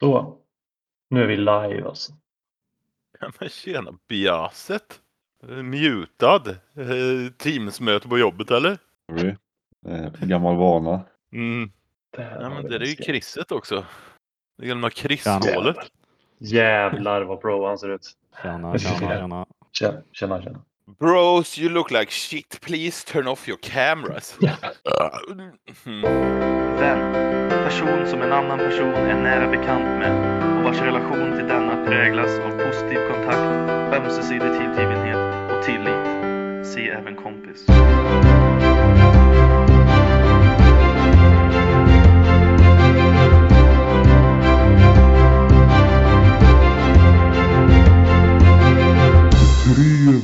Då. Nu är vi live alltså. Ja, men tjena, Biaset. Mutad. Eh, Teamsmöte på jobbet eller? Sorry. Eh, gammal vana. Mm. Ja, men det är ju. Krisset också. Det gamla Krisshålet. Jävlar vad bro han ser ut. Tjena, tjena, tjena. Tjena, tjena. tjena. Bros, you look like shit. Please turn off your cameras. Mm. Vän. Person som en annan person är nära bekant med och vars relation till denna präglas av positiv kontakt, ömsesidig tillgivenhet och tillit. Se även kompis.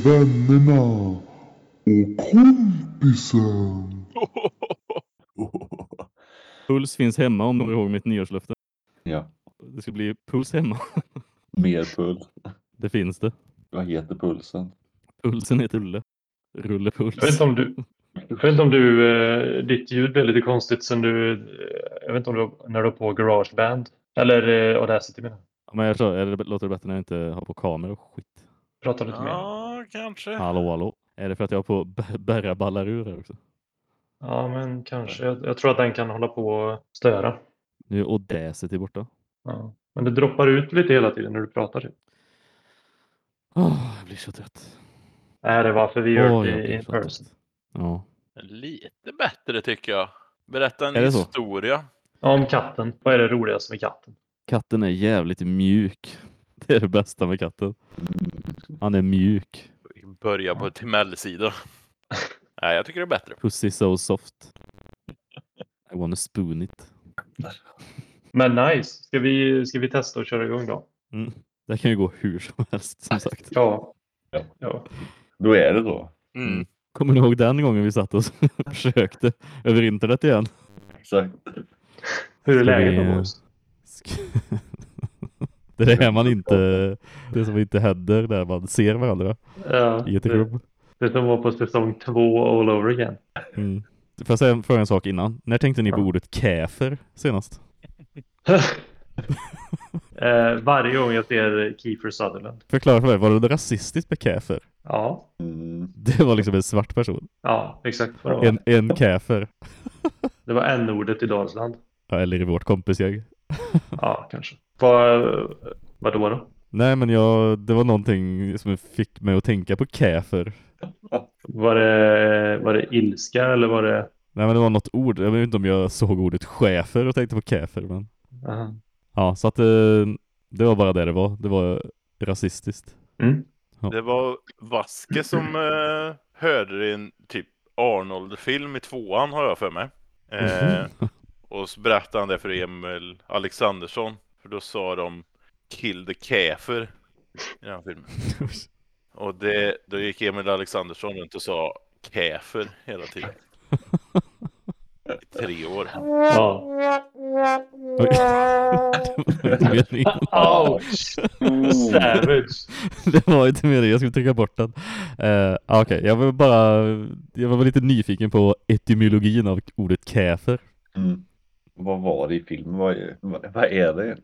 Vännerna och kompisen. Puls finns hemma om du kommer ihåg mitt nyårslöfte. Ja, Det ska bli puls hemma. mer puls. Det finns det. Vad heter pulsen? Pulsen heter Rulle. Rulle Jag vet puls. inte om du, jag vet inte om du, eh, ditt ljud blev lite konstigt sen du, eh, jag vet inte om du, när du har på Garageband. Eller eh, Audacity menar jag. Ja, Men jag tror, är det, låter det bättre när jag inte har på kamera och skit? Prata lite mer. Ja, kanske. Hallå, hallå. Är det för att jag har på b- bärra ballar ur här också? Ja, men kanske. Jag, jag tror att den kan hålla på och störa. Nu är Audacity borta. Ja. Men det droppar ut lite hela tiden när du pratar. Typ. Åh, jag blir så trött. Är det varför vi gör jag det in så person? trött. Ja. Lite bättre tycker jag. Berätta en Är så? historia. Ja, om katten. Vad är det roligaste med katten? Katten är jävligt mjuk. Det är det bästa med katten. Han är mjuk. Börja på Timell-sida. Nej, jag tycker det är bättre. Pussy so soft. I wanna spoon it. Men nice. Ska vi, ska vi testa och köra igång då? Mm. Det kan ju gå hur som helst som sagt. Ja. Ja. ja. Då är det så. Mm. Kommer ni ihåg den gången vi satt och försökte över internet igen? Exakt. Hur är läget vi- då? Sk- Det är det man inte, det som inte händer där man ser varandra Ja, i ett det, rum. det som var på säsong två all over again. Mm. Får jag säga fråga en sak innan? När tänkte ni på ordet käfer senast? eh, varje gång jag ser Kiefer Sutherland. Förklara för mig, var det rasistiskt med käfer? Ja. Det var liksom en svart person. ja exakt. En, en käfer. Det var n-ordet i Dalsland. Ja, eller i vårt kompisgäng. Ja, kanske. Vad, vad då då? Nej men jag, det var någonting som fick mig att tänka på käfer. Var det, var det ilska eller var det... Nej men det var något ord, jag vet inte om jag såg ordet chefer och tänkte på käfer men Aha. Ja, så att eh, det var bara det det var. Det var rasistiskt. Mm. Det var Vaske som eh, hörde det i en typ Arnold-film i tvåan har jag för mig. Eh, och så berättade han det för Emil Alexandersson. För då sa de Kill the Käfer i den filmen. Och det, då gick Emil Alexandersson runt och sa Käfer hela tiden. I tre år. Ja. Det. Ouch! Savage! Det var inte meningen, jag skulle trycka bort den. Uh, Okej, jag var bara, jag var lite nyfiken på etymologin av ordet käfer. Mm. Vad var det i filmen? Vad är, vad, vad är det?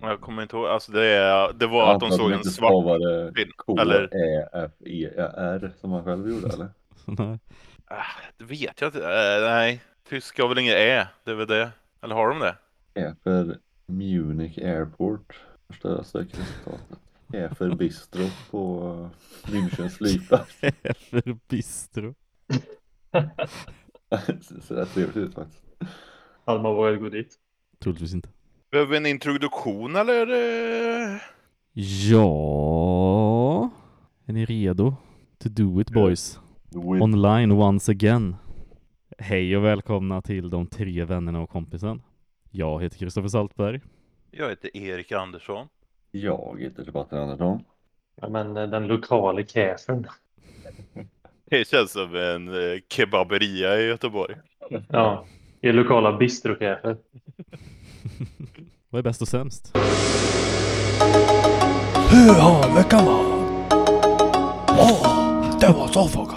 Jag kommer inte ihåg, alltså det, är, det var att de såg en svart film. K, Eller, E, F, E, R som man själv gjorde eller? Nej. äh, det vet jag inte. Äh, nej, tyska har väl inget E, det är väl det. Eller har de det? E för Munich Airport. Första sökresultatet. E för Bistro på Münchens flygplats. Käfer bistro. Så det är trevligt ut faktiskt. Hade man vågat gå dit? Troligtvis inte. Behöver vi en introduktion eller? Ja, är ni redo? To do it boys. With Online once again. Hej och välkomna till de tre vännerna och kompisen. Jag heter Kristoffer Saltberg. Jag heter Erik Andersson. Jag heter Sebastian Andersson. Ja, men eh, den lokala käfern. Det känns som en eh, kebaberia i Göteborg. Ja, er lokala bistrokäfer. Vad är bäst och sämst? Hur har veckan varit? Åh, det var så fråga.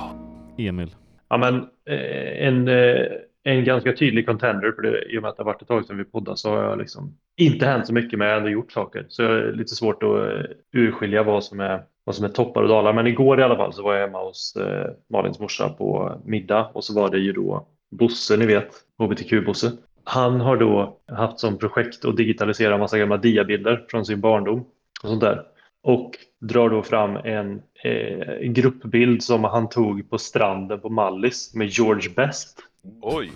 Emil. Ja, men eh, en, eh, en ganska tydlig contender, för det, i och med att det har varit ett tag sedan vi poddade så har jag liksom inte hänt så mycket men jag har ändå gjort saker. Så det är lite svårt att eh, urskilja vad som är, vad som är toppar och dalar. Men igår i alla fall så var jag hemma hos eh, Malins morsa på middag och så var det ju då Bosse, ni vet, HBTQ-Bosse. Han har då haft som projekt att digitalisera massa gamla diabilder från sin barndom och sånt där. Och drar då fram en eh, gruppbild som han tog på stranden på Mallis med George Best. Oj!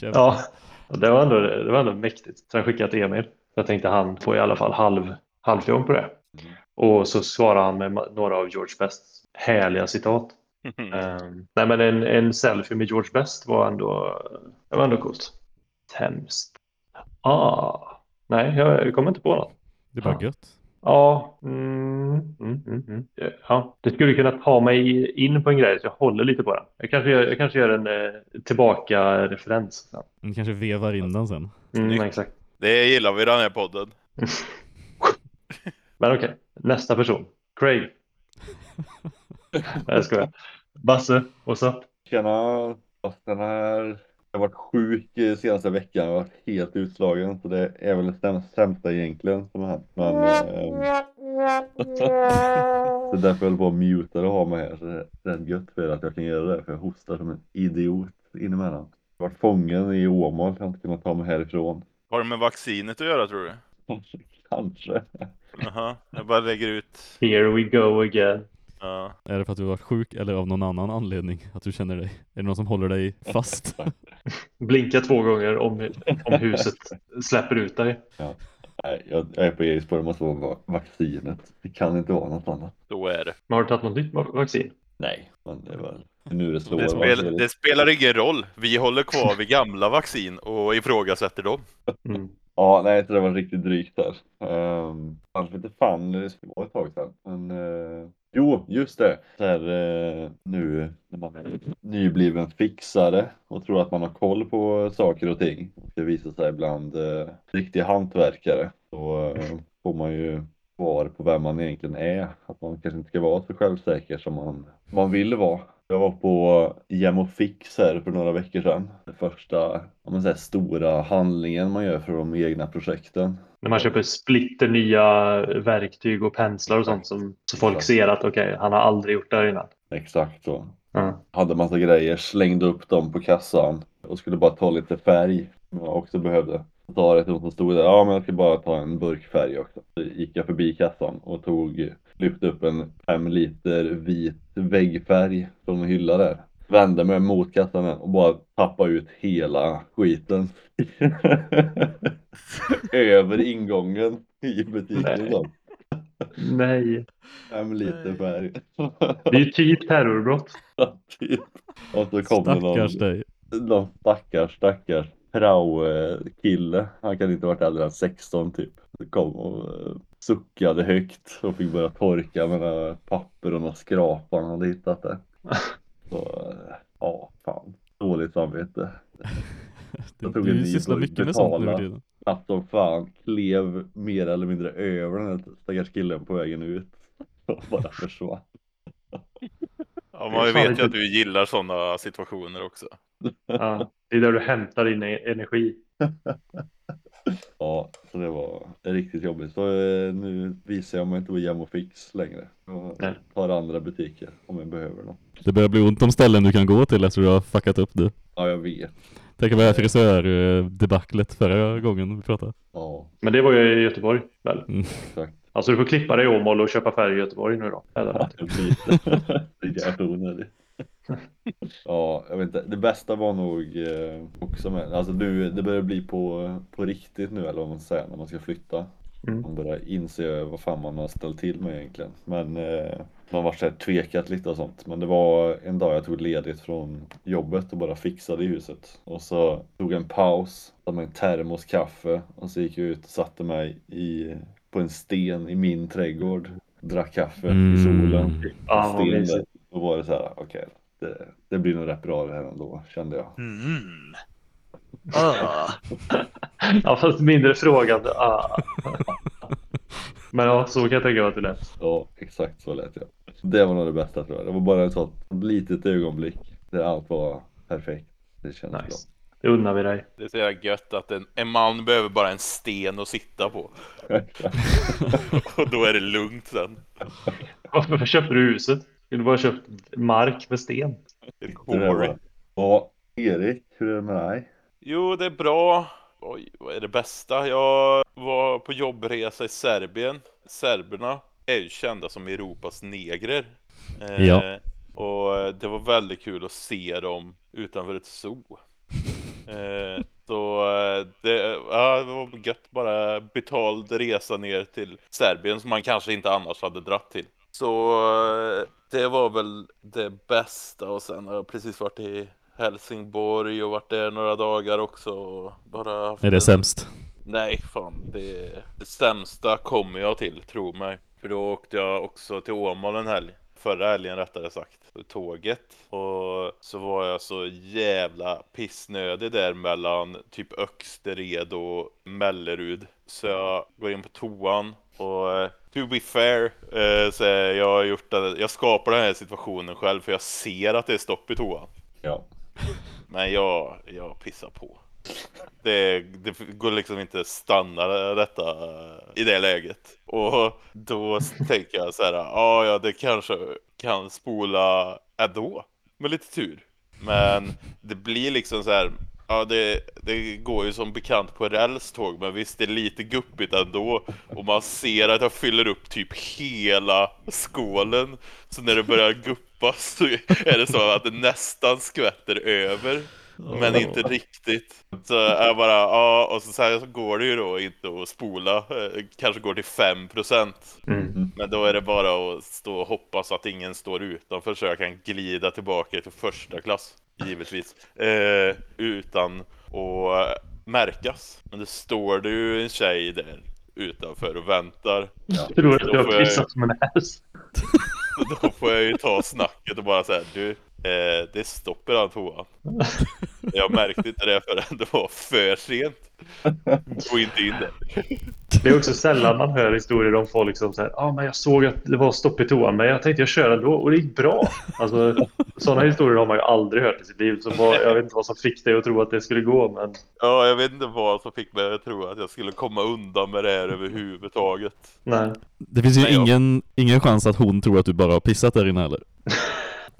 Ja, det var ändå, det var ändå mäktigt. Så jag skickade till Emil. Jag tänkte han får i alla fall halv, halvfjong på det. Och så svarade han med några av George Bests härliga citat. Ehm, nej men en, en selfie med George Best var ändå, det var ändå coolt. Hemskt. Ah, nej, jag, jag kommer inte på något. Det är bara gött. Ja, mm, mm, mm, mm. ja, det skulle kunna ta mig in på en grej så jag håller lite på den. Jag kanske gör, jag kanske gör en eh, tillbaka-referens. sen. Man kanske vevar in den sen. Mm, exakt. Det gillar vi i den här podden. Men okej, nästa person. Craig. Nej, jag skojar. Basse, what's up? Tjena! Den här... Jag har varit sjuk senaste veckan. Jag har varit helt utslagen. Så det är väl det sämst- sämsta egentligen som har hänt. Men... Eh, det är därför jag håller på att muta och ha mig här. Så det är gött för att jag kan göra det. För jag hostar som en idiot inemellan. Jag har varit fången i Åmål. Jag har inte kunnat ta mig härifrån. Har det med vaccinet att göra tror du? Kanske. Jaha, jag bara lägger ut. Here we go again. Ja. Är det för att du har varit sjuk eller av någon annan anledning att du känner dig? Är det någon som håller dig fast? Blinka två gånger om, om huset släpper ut dig. Nej, jag, jag är på Erik spår. Det måste vara va- vaccinet. Det kan inte vara något annat. Så är det. Men har du tagit något nytt va- vaccin? Nej, men det väl nu det slår. Det, spel, det spelar ingen roll. Vi håller kvar vid gamla vaccin och ifrågasätter dem. Mm. Ja, nej, det var riktigt drygt där. Um, kanske inte fan det var ett tag sedan. Men eh, jo, just det. Så här, eh, nu när man är nybliven fixare och tror att man har koll på saker och ting. Och det visar sig ibland eh, riktiga hantverkare. Så eh, får man ju svar på vem man egentligen är. Att man kanske inte ska vara så självsäker som man, man vill vara. Jag var på Gem Fix här för några veckor sedan. Den första om man säger, stora handlingen man gör för de egna projekten. När man köper splitter nya verktyg och penslar och sånt som, så folk ser att okej, han har aldrig gjort det här innan. Exakt så. Ja. Hade massa grejer, slängde upp dem på kassan och skulle bara ta lite färg som jag också behövde. Sa det till hon som stod där, ja men jag ska bara ta en burk färg också. Så gick jag förbi kassan och tog, lyfte upp en fem liter vit väggfärg från en hylla där. Vände mig mot kassan och bara tappade ut hela skiten. Över ingången i butiken. Nej. Nej, Fem liter färg. det är ju typ terrorbrott. Typ. Och så kom det någon, Stackars dig. någon stackars, stackars prao-kille. Han kan inte ha varit äldre än 16 typ. Kom och eh, suckade högt och fick börja torka med papper och några skrapar han hade hittat där. Så eh, ja, fan. Dåligt samvete. Jag tog en du sysslar mycket med sånt nu betala. för tiden. Knappt som fan klev mer eller mindre över den här stackars killen på vägen ut. Och bara försvann. Ja, man vet ju lite- att du gillar sådana situationer också. Ja, det är där du hämtar din e- energi. Ja, så det var riktigt jobbigt. Så eh, nu visar jag mig inte på Gem och Fix längre. Jag tar andra butiker om jag behöver något. Det börjar bli ont om ställen du kan gå till efter du har fuckat upp det. Ja, jag vet. Tänk på det här frisördebaclet förra gången vi pratade. Ja, Men det var ju i Göteborg väl? exakt. Alltså du får klippa dig i Åmål och köpa färg i Göteborg nu då. Eller? Onödigt. Ja, jag vet inte. Det bästa var nog eh, också med, alltså nu, det börjar bli på, på riktigt nu eller vad man säger när man ska flytta. Mm. Man börjar inse vad fan man har ställt till med egentligen. Men eh, man varit så tvekat lite och sånt. Men det var en dag jag tog ledigt från jobbet och bara fixade i huset. Och så tog jag en paus, tog mig en termos kaffe och så gick jag ut och satte mig i, på en sten i min trädgård. Drack kaffe i solen. Mm. Ja, sten. Då var det så här, okej, det, det blir nog rätt bra det här ändå, kände jag. Mm. Ah. Ja, fast mindre frågande. Ah. Men ja, så kan jag tänka mig att det lät. Ja, exakt så lät jag. Det var nog det bästa tror jag. Det var bara ett sånt litet ögonblick där allt var perfekt. Det kändes Nice. Det unnar vi dig. Det är så jävla gött att en, en man behöver bara en sten att sitta på. Och då är det lugnt sen. Varför köpte du huset? Du bara köpt mark med sten. Ja, Erik, hur är det med dig? Jo, det är bra. Oj, vad är det bästa? Jag var på jobbresa i Serbien. Serberna är ju kända som Europas negrer. Eh, Ja. Och det var väldigt kul att se dem utanför ett zoo. Eh, så eh, det, ja, det var gött bara betald resa ner till Serbien som man kanske inte annars hade dratt till. Så eh, det var väl det bästa och sen har jag precis varit i Helsingborg och varit där några dagar också. Bara haft Är det sämst? Nej, fan. Det, det sämsta kommer jag till, tro mig. För då åkte jag också till Åmål en helg. Förra helgen rättare sagt. Tåget. Och så var jag så jävla pissnödig där mellan typ Öxtered och Mellerud. Så jag går in på toan. Och eh, to be fair eh, så jag har gjort det, jag skapar den här situationen själv för jag ser att det är stopp i toan. Ja. Men jag, jag pissar på. Det, det går liksom inte att stanna detta eh, i det läget. Och då tänker jag så här, ja, ja, det kanske kan spola ändå. Med lite tur. Men det blir liksom så här, ja, det, det går ju som bekant på rälståg, men visst, det är lite guppigt ändå. Och man ser att jag fyller upp typ hela skålen. Så när det börjar guppas så är det så att det nästan skvätter över. Men inte riktigt. Så jag bara, ja, och så, så, här, så går det ju då inte att spola. Eh, Kanske går till 5%. Mm. Men då är det bara att stå och hoppas att ingen står utanför så jag kan glida tillbaka till första klass. Givetvis. Eh, utan att märkas. Men det står det ju en tjej där utanför och väntar. Tror att du har jag- pissat som en häst. Då får jag ju ta snacket och bara säga du, eh, det är stopp i den toan. Jag märkte inte det förrän det var för sent. Gå inte in där. Det är också sällan man hör historier om folk som säger ah, men jag såg att det var stopp i toan men jag tänkte jag kör ändå och det gick bra. Alltså, sådana historier har man ju aldrig hört i sitt liv. Så vad, jag vet inte vad som fick dig att tro att det skulle gå men Ja, jag vet inte vad som fick mig att tro att jag skulle komma undan med det här överhuvudtaget. nej. Det finns ju Nej, jag- ingen, ingen chans att hon tror att du bara har pissat där inne heller.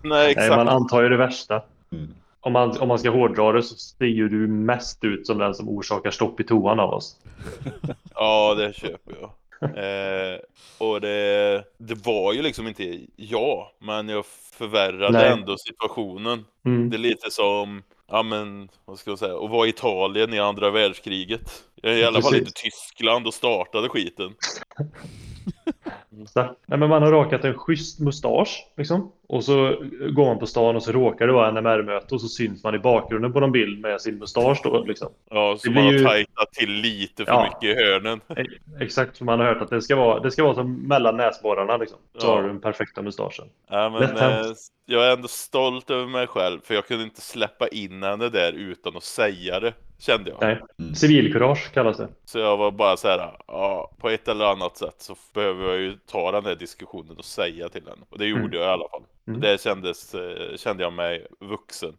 Nej, exakt. nej, man antar ju det värsta. Mm. Om man, om man ska hårdra det så ser ju du mest ut som den som orsakar stopp i toan av oss. Ja, det köper jag. Eh, och det, det var ju liksom inte jag, men jag förvärrade Nej. ändå situationen. Mm. Det är lite som, ja men, vad ska jag säga, att vara i Italien i andra världskriget. Jag är i alla fall inte Tyskland och startade skiten. Så, nej, men man har rakat en schysst mustasch liksom. Och så går man på stan och så råkar det vara NMR-möte och så syns man i bakgrunden på någon bild med sin mustasch då liksom. Ja, så Det man har ju- tajtat till lite för Ja. mycket i hörnen. E- Exakt som man har hört att det ska vara. Det ska vara som mellan näsborrarna liksom. Så Ja. har du den perfekta mustaschen. Ja, men, eh, jag är ändå stolt över mig själv, för jag kunde inte släppa in henne där utan att säga det, kände jag. Nej. Mm. Civilkurage kallas det. Så jag var bara så här, ja, på ett eller annat sätt så behöver jag ju ta den här diskussionen och säga till henne. Och det gjorde Mm. jag i alla fall. Mm. Det kändes, eh, kände jag mig vuxen.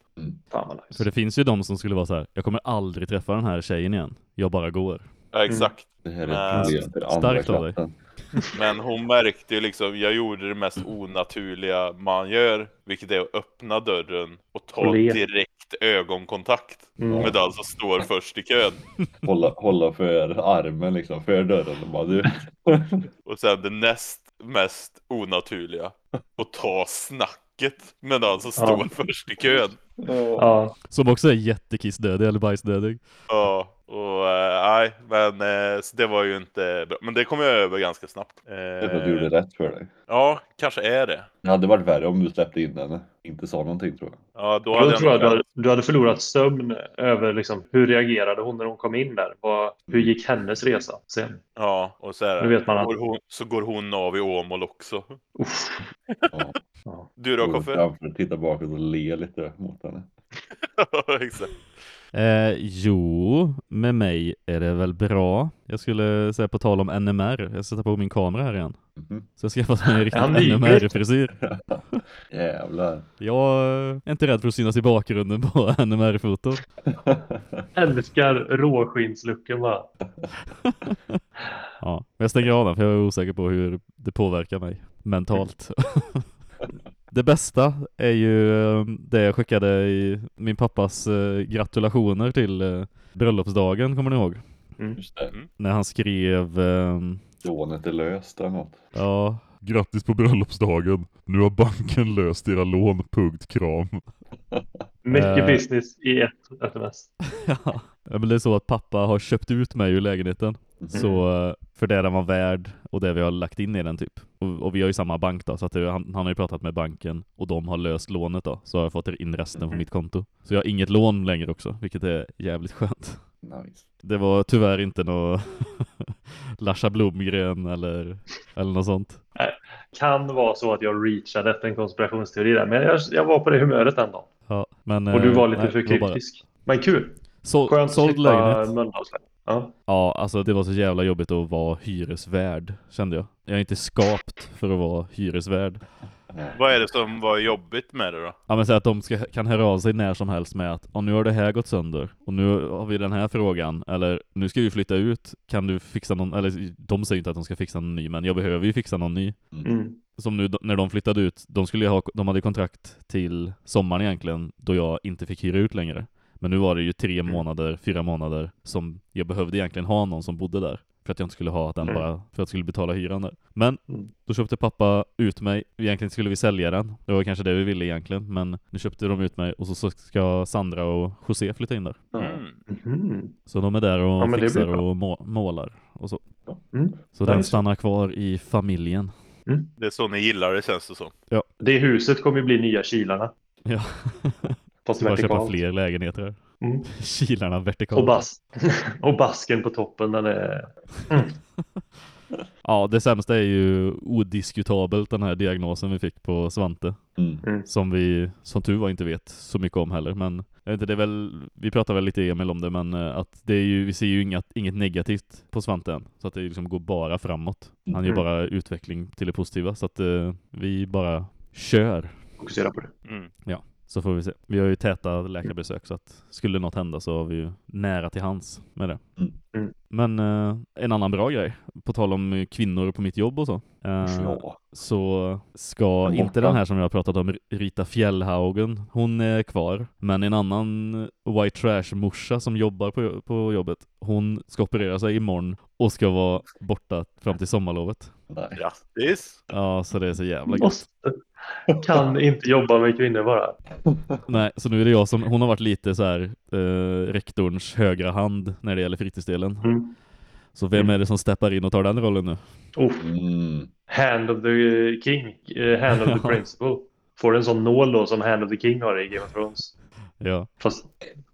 Fan vad nice. För det finns ju de som skulle vara så här. jag kommer aldrig träffa den här tjejen igen. Jag bara går. Ja, exakt. Det här är Men- ett problem för andra Starkt av dig. Men hon märkte ju liksom, jag gjorde det mest onaturliga man gör, vilket är att öppna dörren och ta le. Direkt ögonkontakt Mm. med den som står först i kön. Hålla, hålla för armen liksom, för dörren. Och bara, du, Och sen det näst mest onaturliga, att ta snacket med den som Ja. står först i kön. Ja, Som också är jättekissdödig eller bajsdödig. Ja, och eh, nej, men eh, så det var ju inte bra. Men det kom jag över ganska snabbt. Eh, det är för att du gjorde rätt för dig. Ja, kanske är det. Det hade varit värre om du släppte in henne. Inte sa någonting tror jag. Ja, då hade då jag tror jag nog du hade, du hade förlorat sömn över liksom, hur reagerade hon när hon kom in där? Vad, hur gick hennes resa sen? Ja, och så, här, Nu vet man att- går hon, så går hon av i Åmål också. Uff. Ja. Ja. Du då Koffe? titta bakåt och le lite mot henne. Exakt. Eh, jo, med mig är det väl bra. Jag skulle säga på tal om NMR, jag sätter på min kamera här igen. Mhm. Så jag skaffat mig en riktig. NMR-frisyr. Jävlar. Jag är inte rädd för att synas i bakgrunden på NMR-foton. Älskar råskinnslucken bara. Ja, men jag stänger av den för jag är osäker på hur det påverkar mig mentalt. Det bästa är ju eh, det jag skickade i min pappas eh, gratulationer till eh, bröllopsdagen, kommer ni ihåg? Just det. När han skrev, Lånet är löst eller något. ja, Grattis på bröllopsdagen. Nu har banken löst era lån. Punkt kram. Mycket business i ett sms. ja, men det är så att pappa har köpt ut mig ur lägenheten. Så eh, för det den var värd och det vi har lagt in i den typ. Och, och vi har ju samma bank då, så att det, han, han har ju pratat med banken och de har löst lånet då. Så har jag fått in resten på mitt konto. Så jag har inget lån längre också, vilket är jävligt skönt. Nice. Det var tyvärr inte något Larsa Blomgren eller, eller något sånt. Kan vara så att jag reachade efter en konspirationsteori där. Men jag, jag var på det humöret den dagen. Ja, men, Och du eh, var lite nej, för var bara- kryptisk. Men kul. Så, Skönt att såld slippa lägenhet. Ja. Ja, alltså det var så jävla jobbigt att vara hyresvärd, kände jag. Jag är inte skapt för att vara hyresvärd. Vad är det som var jobbigt med det då? Ja men så att de ska, kan höra av sig när som helst med att "Ja, nu har det här gått sönder och nu har vi den här frågan eller nu ska vi flytta ut, kan du fixa någon, eller de säger inte att de ska fixa någon ny men jag behöver ju fixa någon ny. Mm. Som nu när de flyttade ut, de skulle ha, de hade kontrakt till sommaren egentligen då jag inte fick hyra ut längre. Men nu var det ju tre månader, fyra månader som jag behövde egentligen ha någon som bodde där. För att jag inte skulle ha den Mm. bara för att jag skulle betala hyran där. Men Mm. då köpte pappa ut mig. Egentligen skulle vi sälja den. Det var kanske det vi ville egentligen. Men nu köpte de ut mig och så ska Sandra och José flytta in där. Mm. Mhm. Så de är där och Ja, fixar och må målar och så. Mm. Så den stannar kvar i familjen. Det är så ni gillar det känns det som. Det huset kommer ju bli nya kilarna. Ja. Fast bara köpa vertikalt. fler lägenheter här. Mm. Kilarna vertikalt. Och, bas och basken på toppen den är... Mm. Ja, det sämsta är ju odiskutabelt den här diagnosen vi fick på Svante. Mm. Som vi, som tur var, inte vet så mycket om heller. Men jag vet inte, det är väl, vi pratar väl lite Emil om det, men eh, att det är ju, vi ser ju inget, inget negativt på Svante än. Så att det liksom går bara framåt. Han gör Mm. bara utveckling till det positiva. Så att eh, vi bara kör. Fokusera på det. Mm. Så får vi se. Vi har ju täta läkarbesök så att skulle något hända så har vi ju nära till hands med det. Mm. Mm. Men eh, en annan bra grej, på tal om eh, kvinnor på mitt jobb och så. eh, Ja. så ska inte den här som jag har pratat om, Rita Fjällhaugen, hon är kvar. Men en annan white trash-morsa som jobbar på, på jobbet, hon ska operera sig imorgon och ska vara borta fram till sommarlovet. Nej. Grattis! Ja, så det är så jävla. Måste. Kan inte jobba med kvinnor bara. Nej, så nu är det jag som, hon har varit lite så här eh, rektorns högra hand när det gäller fritidsdelen. Mm. Så vem är det som steppar in och tar den rollen nu? Oh, Mm. hand of the king. eh, hand of the principal. Får en sån nål då som Hand of the King har i Game of Thrones. Ja, Fast,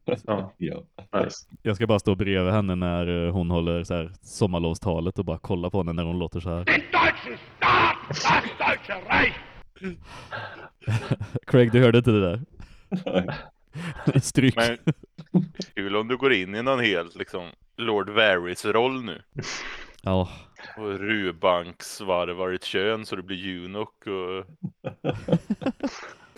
ja, Ja. nice. jag ska bara stå bredvid henne när eh, hon håller så här sommarlovstalet och bara kolla på henne när hon låter så här. Craig, du hörde inte det där? Stryk. Men kul om du går in i någon helt liksom Lord Varys-roll nu. Ja, Och rubanksvarvar ett kön så du blir eunuck och...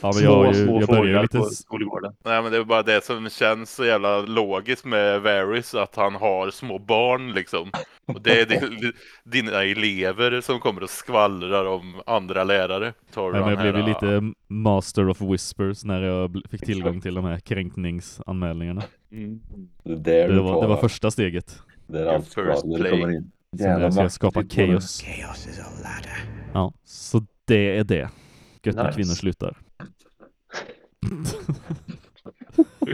ja men små, jag, små jag börjar fåglar lite... på skolgården. Nej men det är bara det som känns så jävla logiskt med Varys, att han har små barn liksom. Och det är din, dina elever som kommer och skvallrar om andra lärare. Tar Nej, men jag blev ju här, lite master of whispers när jag fick tillgång till de här kränkningsanmälningarna. Mm. Det är Det var, det var första steget. Där Your allt first play. kommer in. Jag ska skapa chaos. Ja, så det är det. Gött när Nice. kvinnor slutar.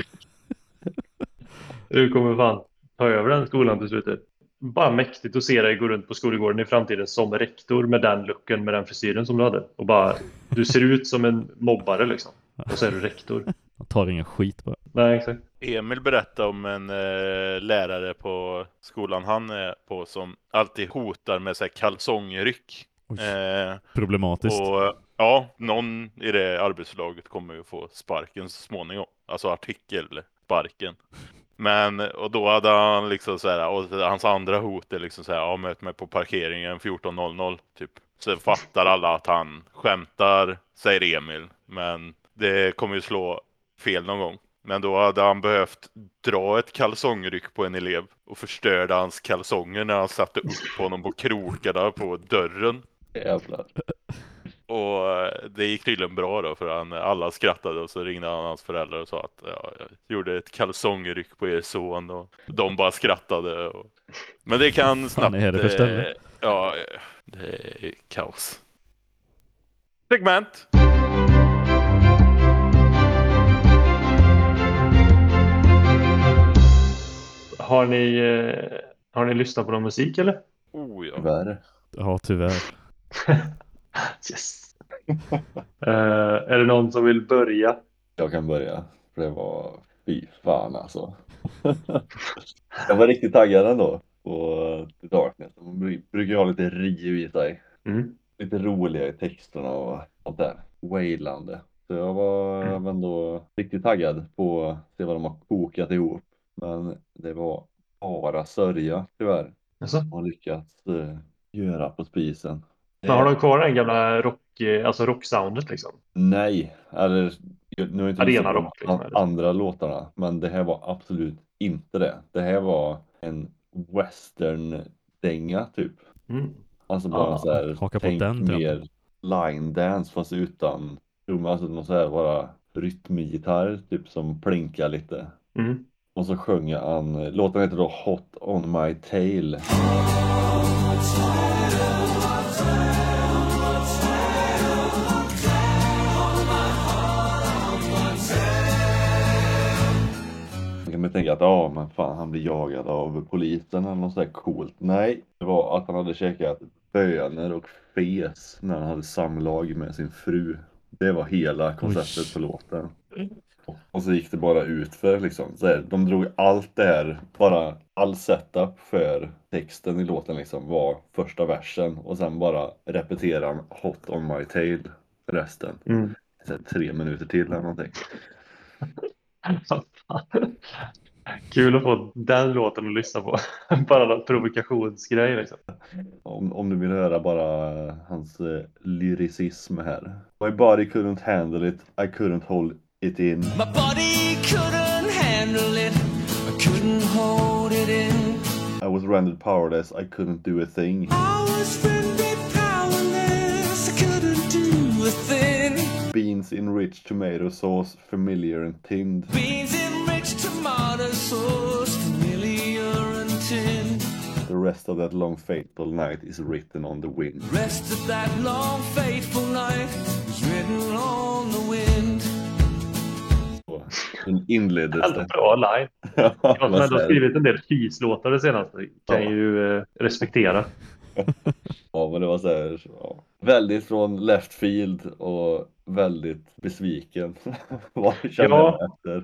Du kommer fan ta över den skolan till slutet. Bara mäktigt att se dig gå runt på skolgården i framtiden som rektor med den looken, med den frisyren som du hade. Och bara, du ser ut som en mobbare liksom. Och så är du rektor. Jag tar ingen skit bara. Nej, exakt. Emil berättade om en eh, lärare på skolan han är på som alltid hotar med så här kalsongryck. Oj, Eh, problematiskt. och ja, någon i det arbetslaget kommer ju få sparken så småningom. Alltså artikel, sparken. Men, och då hade han liksom så här, och hans andra hot är liksom så här, ja, möt mig på parkeringen 14.00 typ. Så fattar alla att han skämtar, säger Emil. Men det kommer ju slå fel någon gång. Men då hade han behövt dra ett kalsongryck på en elev och förstörde hans kalsonger när han satte upp honom på krokarna på dörren. Jävlar. Och eh, det gick tydligen bra då för han, alla skrattade och så ringde han hans föräldrar och sa att ja, jag gjorde ett kalsongryck på er son och de bara skrattade. Och... Men det kan snabbt... är det för ställe? eh, Ja, det är kaos. Segment! Har ni, eh, har ni lyssnat på någon musik eller? Oh ja. Tyvärr. Ja, tyvärr. Yes. Eh, är det någon som vill börja? Jag kan börja. För det var, fy fan alltså. jag var riktigt taggad ändå på The Darkness. De bru- brukar ju ha lite riv i sig. Mm. Lite roliga i texterna och sånt där. Wailande. Så jag var Mm. ändå riktigt taggad på att se vad de har kokat ihop. Men det var bara sörja tyvärr. Alltså, De har lyckats eh, göra på spisen. Men har de kvar den gamla rock, eh, alltså rocksoundet liksom? Nej, eller nu har inte Arena rock, liksom, andra låtarna, men det här var absolut inte det. Det här var en western-dänga typ. Mm. Alltså bara Ja, så här, haka på tänk den, tror jag. mer line dance fast utan trummor, alltså någon så här bara rytmgitarr typ som plinkar lite. Mm. Och så sjöng han, låten heter då Hot on my tail. Kan man tänka att ja, men fan han blir jagad av polisen eller något sådär coolt. Nej, det var att han hade käkat bönor och fes när han hade samlag med sin fru. Det var hela konceptet Oj. på låten. Och så gick det bara ut för liksom. Så här, de drog allt det här, bara all setup för texten i låten liksom var första versen och sen bara repeterade han Hot on my tail resten. Mm. Så här, tre minuter till eller någonting. Kul att få den låten att lyssna på. Bara någon provokationsgrej liksom. Om, om du vill höra bara hans eh, lyricism här. My body couldn't handle it, I couldn't hold it in. My body couldn't handle it. I couldn't hold it in. I was rendered powerless, I couldn't do a thing. Beans in rich tomato sauce, familiar and tinned. Beans in rich tomato sauce, familiar and tinned. The rest of that long fateful night is written on the wind. Rest of that long fateful night was written on the wind. Den inleddes det. bra line. Jag säger- skrivit en del FIS-låtar det senaste kan Ja. ju eh, respektera. Ja, men det var så här, ja. Väldigt från left field och väldigt besviken. Vad kände Ja. efter?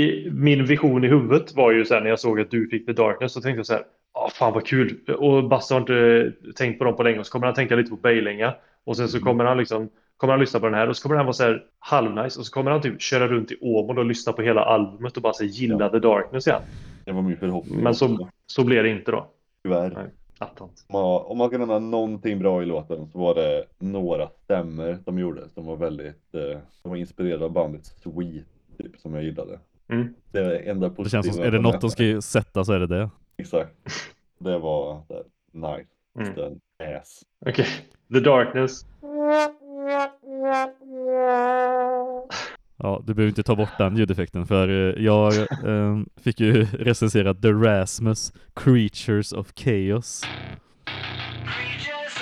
I, min vision i huvudet var ju sen när jag såg att du fick The Darkness så tänkte jag så här. Ah, fan vad kul. Och Basse har inte tänkt på dem på länge och så kommer han tänka lite på Bejlänga. Och sen så kommer han liksom kommer han lyssna på den här och så kommer den vara så här halvnice och så kommer han typ köra runt i Åmål och lyssna på hela albumet och bara så här, gilla Ja. The Darkness igen. Det var min förhoppning. Men så, så blev det inte då. Tyvärr. Nej. Attans. Om man- Om man kan nämna någonting bra i låten så var det några stämmer de gjorde som var väldigt, eh, de var inspirerade av bandet Sweet, typ, som jag gillade. Mm. Det är enda Det känns som, positiva är det något de ska sätta så är det det. Exakt. Det var här, nice. Mm. Den ass. Okej. The Darkness. Ja, du behöver inte ta bort den ljudeffekten för eh, jag eh, fick ju recensera The Rasmus Creatures of Chaos. Creatures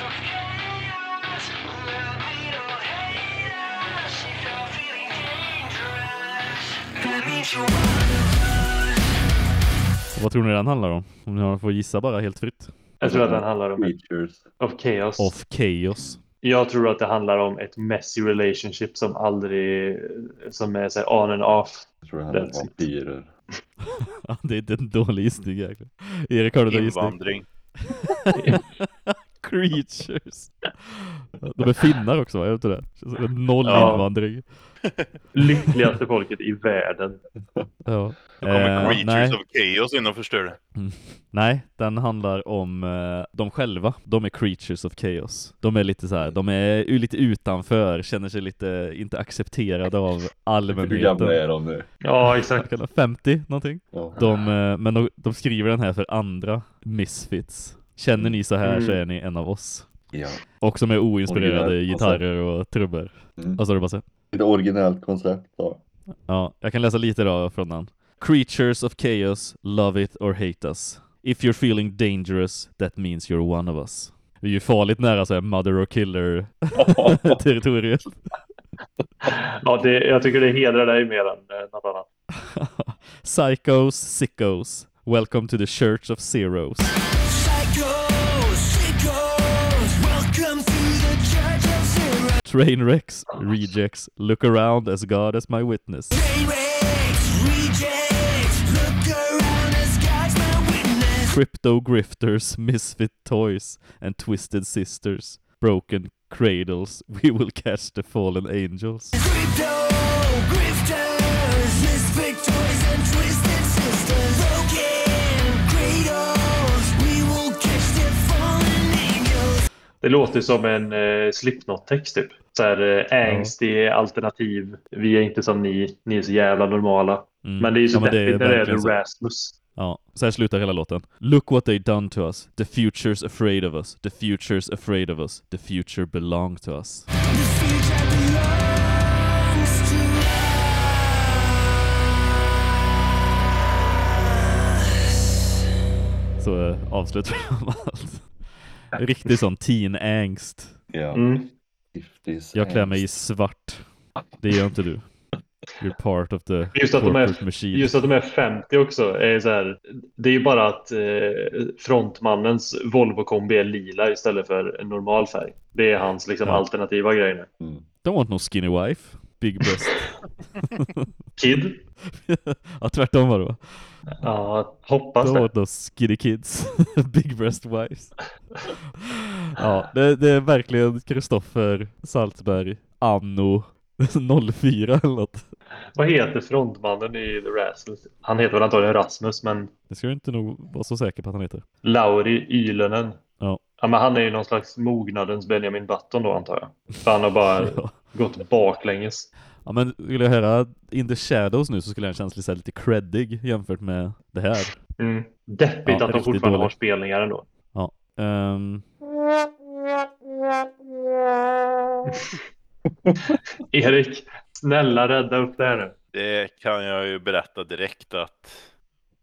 Och vad tror ni den handlar om? Om jag får gissa bara helt fritt. Jag tror att den handlar om ett Features. of chaos. Of Chaos. Jag tror att det handlar om ett messy relationship som aldrig, som är så här on and off. Jag tror det That's it. vampyrer. Det är inte en dålig gissning egentligen. Erik, har du någon gissning? Invandring. Creatures. De är finnar också va? Är det inte det? Noll Ja. Lyckligaste folket i världen. Ja. Då kommer Eh, Creatures nej. of Chaos in och förstör det. Nej, den handlar om eh, de själva. De är creatures of chaos. De är lite så här, de är lite utanför, känner sig lite inte accepterade av Hur gamla allmänheten. är de nu? Ja, exakt. Vad kan det- 50 någonting? Ja. De, eh, men de, de skriver den här för andra misfits. Känner ni så här så Mm. är ni en av oss. ja. Och som är oinspirerade Originellt gitarrer och trummor. Mm. Vad sa du Basse? Ett originellt koncept. Ja. Ja, jag kan läsa lite då från den. Creatures of chaos, love it or hate us. If you're feeling dangerous, that means you're one of us. Vi är ju farligt nära så här mother or killer territoriet. Ja, det, jag tycker det hedrar dig mer än eh, något annat. Psychos, sickos. Welcome to the church of zeros. Zero. Trainwrecks, oh, rejects. Look around as God as my witness. Trainwrecks, rejects, as my witness. Crypto grifters, misfit toys, and twisted sisters. Broken cradles, we will catch the fallen angels. Crypto, Det låter som en eh, Slipknot-text typ. Så här, eh, ängstig, alternativ. Vi är inte som ni. Ni är så jävla normala. Mm. Men det är ju så Ja, är deppigt när det är The så. Rasmus. Ja, så här slutar hela låten. Look what they done to us. The future's afraid of us. The future's afraid of us. The future belong us. To us. Så eh, avslutar de allt. Riktig sån teen-angst. ja. Mm. Jag klär mig i svart. Det gör inte du. You're part of the Just att, de är, machine. just att de är 50 också. Är så här, det är ju bara att eh, frontmannens Volvo kombi är lila istället för en normal färg. Det är hans liksom, Ja. alternativa grej nu. Mm. Don't want no skinny wife. Big breast. Kid? ja, tvärtom var det va? Ja, hoppas det. want no skinny kids. Big breast wives. ja, det, det är verkligen Kristoffer Saltberg anno 04 eller något. Vad heter frontmannen i The Rasmus? Han heter väl antagligen Rasmus, men Det ska jag inte nog vara så säker på att han heter. Lauri Ylönen. Ja. Ja, men han är ju någon slags mognadens Benjamin Button då antar jag. För han har bara Ja. gått baklänges. Ja men vill jag höra In the Shadows nu så skulle den kännas lite, lite creddig jämfört med det här. Mm. Deppigt Ja, att de fortfarande har dålig. spelningar ändå. Ja. ehm, Erik, snälla rädda upp det här nu. Det kan jag ju berätta direkt att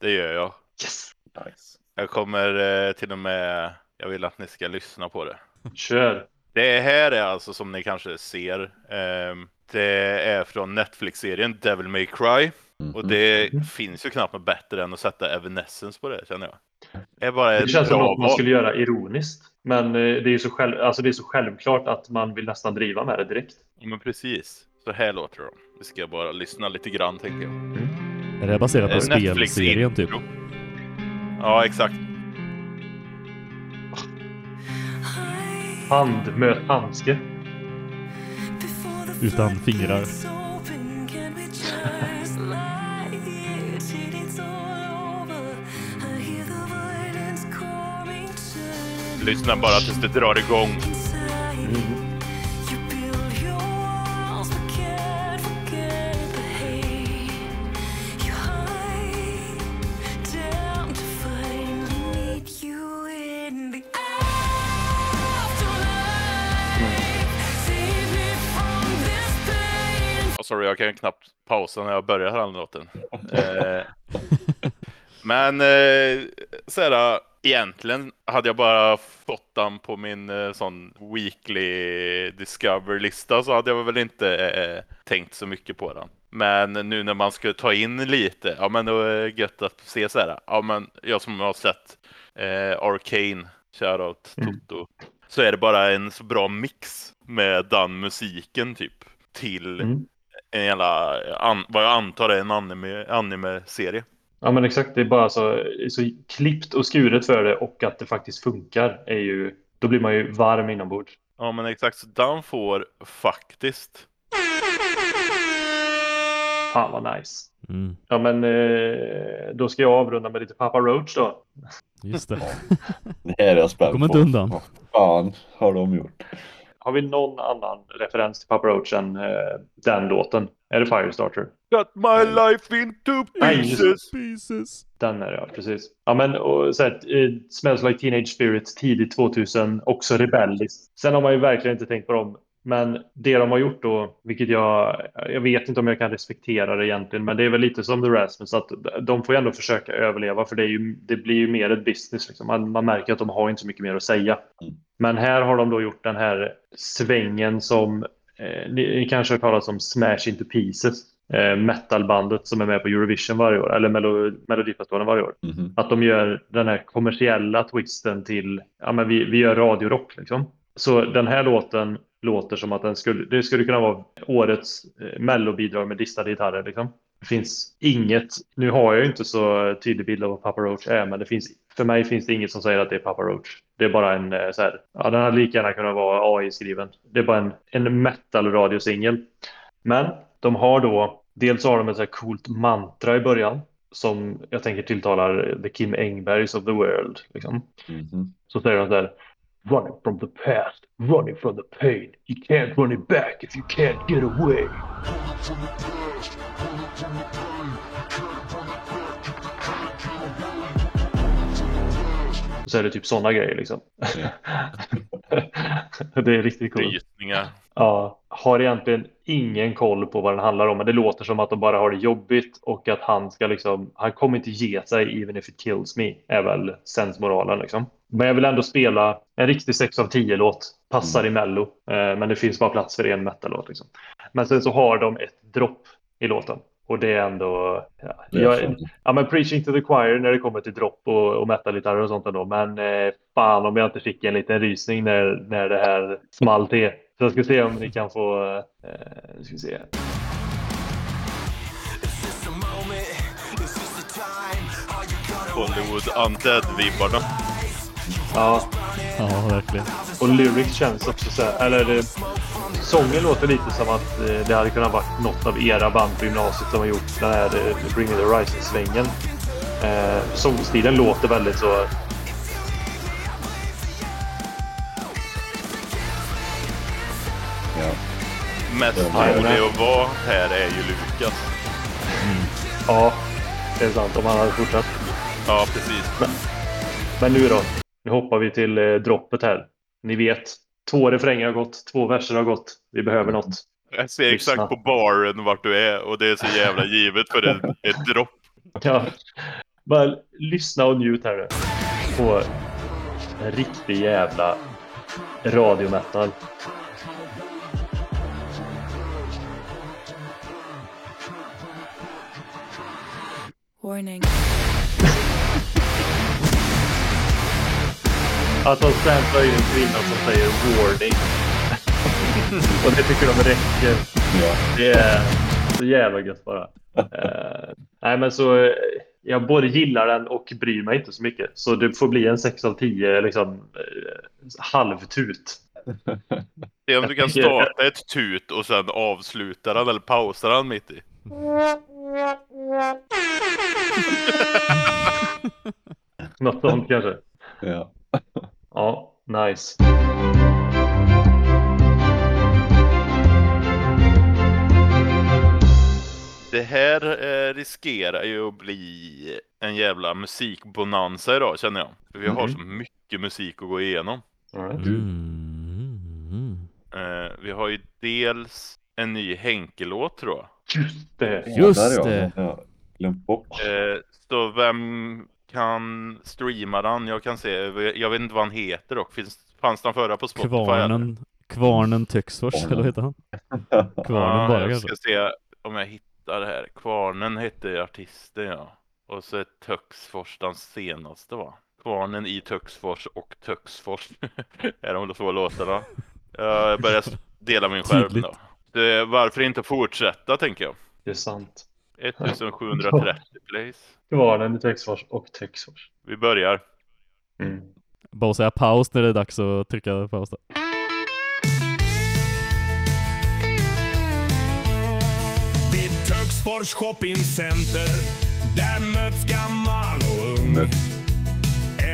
det gör jag. Yes! Nice. Jag kommer eh, till och med, jag vill att ni ska lyssna på det. Kör! Det här är alltså som ni kanske ser. ehm, det är från Netflix-serien Devil May Cry. Mhm. Och det finns ju knappt något bättre än att sätta Evanescence på det känner jag. Det är bara Det känns som något man skulle göra ironiskt. Men eh, det är ju så, själv, alltså det är så självklart att man vill nästan driva med det direkt. Ja, men precis. Så här låter de. Vi ska bara lyssna lite grann tänker jag. är det baserat på Eh, spelserien typ? Ja, exakt. Hand möt handske. Utan fingrar. Lyssna bara tills det drar igång. Oh, kan knappt pausa när jag börjar här låten. Eh, men eh, så här, egentligen hade jag bara fått den på min eh, sån weekly discover-lista så hade jag väl inte eh, tänkt så mycket på den. Men nu när man ska ta in lite, ja men då är det gött att se så här. Ja men jag som har sett eh, Arcane, shoutout Mm. Toto, så är det bara en så bra mix med den musiken typ till Mm. En jävla, an, vad jag antar är en anime, anime-serie. Ja men exakt, det är bara så, så klippt och skuret för det och att det faktiskt funkar. Är ju, då blir man ju varm inombords. Ja men exakt, så den får faktiskt Fan vad nice. Mm, Ja men eh, då ska jag avrunda med lite Papa Roach då. just det. Det här är jag spänd på. inte undan. Vad fan har de gjort? Har vi någon annan referens till Papa Roach än eh, den låten? Är det Firestarter? Got my life into Nej, just det. pieces. Pieces. Den är det ja, precis. Ja men och, så här, Smells Like Teenage Spirit tidigt 2000, också rebelliskt. Sen har man ju verkligen inte tänkt på dem. Men det de har gjort då, vilket jag, jag vet inte om jag kan respektera det egentligen, men det är väl lite som The Rasmus, att de får ju ändå försöka överleva, för det, ju, det blir ju mer ett business. Liksom. Man, man märker att de har inte så mycket mer att säga. Mm. Men här har de då gjort den här svängen som, eh, ni, kanske har talat om Smash Into Pieces, eh, metalbandet som är med på Eurovision varje år, eller Melo, Melodifestivalen varje år. Mhm. Att de gör den här kommersiella twisten till, ja men vi, vi gör radiorock liksom. Så den här låten låter som att den skulle, det skulle kunna vara årets eh, mellobidrag med distade gitarrer liksom. Det finns inget, nu har jag ju inte så tydlig bild av vad Papa Roach är, men det finns, för mig finns det inget som säger att det är Papa Roach. Det är bara en eh, så här, ja den hade lika gärna kunnat vara AI-skriven. Det är bara en, en metal-radiosingel. Men de har då, dels har de ett så här coolt mantra i början som jag tänker tilltalar the Kim Engbergs of the world. Liksom. Mhm. Så säger de så här. Running from the past, running from the pain. You can't run it back if you can't get away. Så är det typ sådana grejer liksom. det är riktigt coolt. Rysningar. Ja, har egentligen ingen koll på vad den handlar om, men det låter som att de bara har det jobbigt och att han ska liksom, han kommer inte ge sig even if it kills me, är väl sensmoralen liksom. Men jag vill ändå spela en riktig 6 av 10 låt, passar i mello, eh, men det finns bara plats för en metal-låt liksom. Men sen så har de ett dropp i låten och det är ändå, ja, jag, ja men preaching to the choir när det kommer till dropp och, och metal-gitarrer och sånt ändå, men eh, fan om jag inte fick en liten rysning när, när det här small till. Så jag ska se om ni kan få, eh, ska se. Hollywood Undead-vibbarna. Ja, Ja, verkligen. och lyrics känns också så här, eller sången låter lite som att eh, det hade kunnat varit något av era band på gymnasiet som har gjort den här eh, Bring Me The Horizon-svängen. Eh, sångstilen låter väldigt så, Ja. Mest men- att vara här är ju Lukas. ja, det är sant om han hade fortsatt. Ja, precis. Men nu då, nu hoppar vi till eh, droppet här. Ni vet, två refränger har gått, två verser har gått. Vi behöver något. Jag ser Lyssna. exakt på baren vart du är och det är så jävla givet för ett, ett dropp. Ja. Bara lyssna och njut här nu. På en riktig jävla radiometal. Warning. Att de samplar in en kvinna som säger warning. och det tycker de räcker. Ja. Det är så jävla gött bara. Eh, nej men så eh, jag både gillar den och bryr mig inte så mycket. Så det får bli en 6 av 10 liksom eh, halvtut. Se om du kan starta ett tut och sen avsluta den eller pausa den mitt i. Något sånt kanske. Ja. Ja, nice. Det här eh, riskerar ju att bli en jävla musikbonanza idag känner jag. För vi har Mhm. så mycket musik att gå igenom. Right. Mm. Eh, vi har ju dels en ny Henke-låt tror jag. Just det. Just det. Ja. Glömt bort. Eh, så vem kan streama den? Jag kan se, jag vet inte vad han heter dock. Finns, fanns den förra på Spotify? eller? Kvarnen, Kvarnen Töcksfors, eller vad heter han? Kvarnen Ja, bara jag kanske. ska se om jag hittar det här. Kvarnen hette artisten ja. Och så är Töcksfors den senaste va? Kvarnen i Töcksfors och Töcksfors. är de två låtarna. Jag börjar dela min skärm Tydligt. då. Det, varför inte fortsätta tänker jag. Det är sant. 1730 plays. Kvarnen i Töcksfors och Töcksfors. Vi börjar. Mm. Bara säga paus när det är dags att trycka paus då. Vid Töcksfors shoppingcenter. Där möts gammal och ung.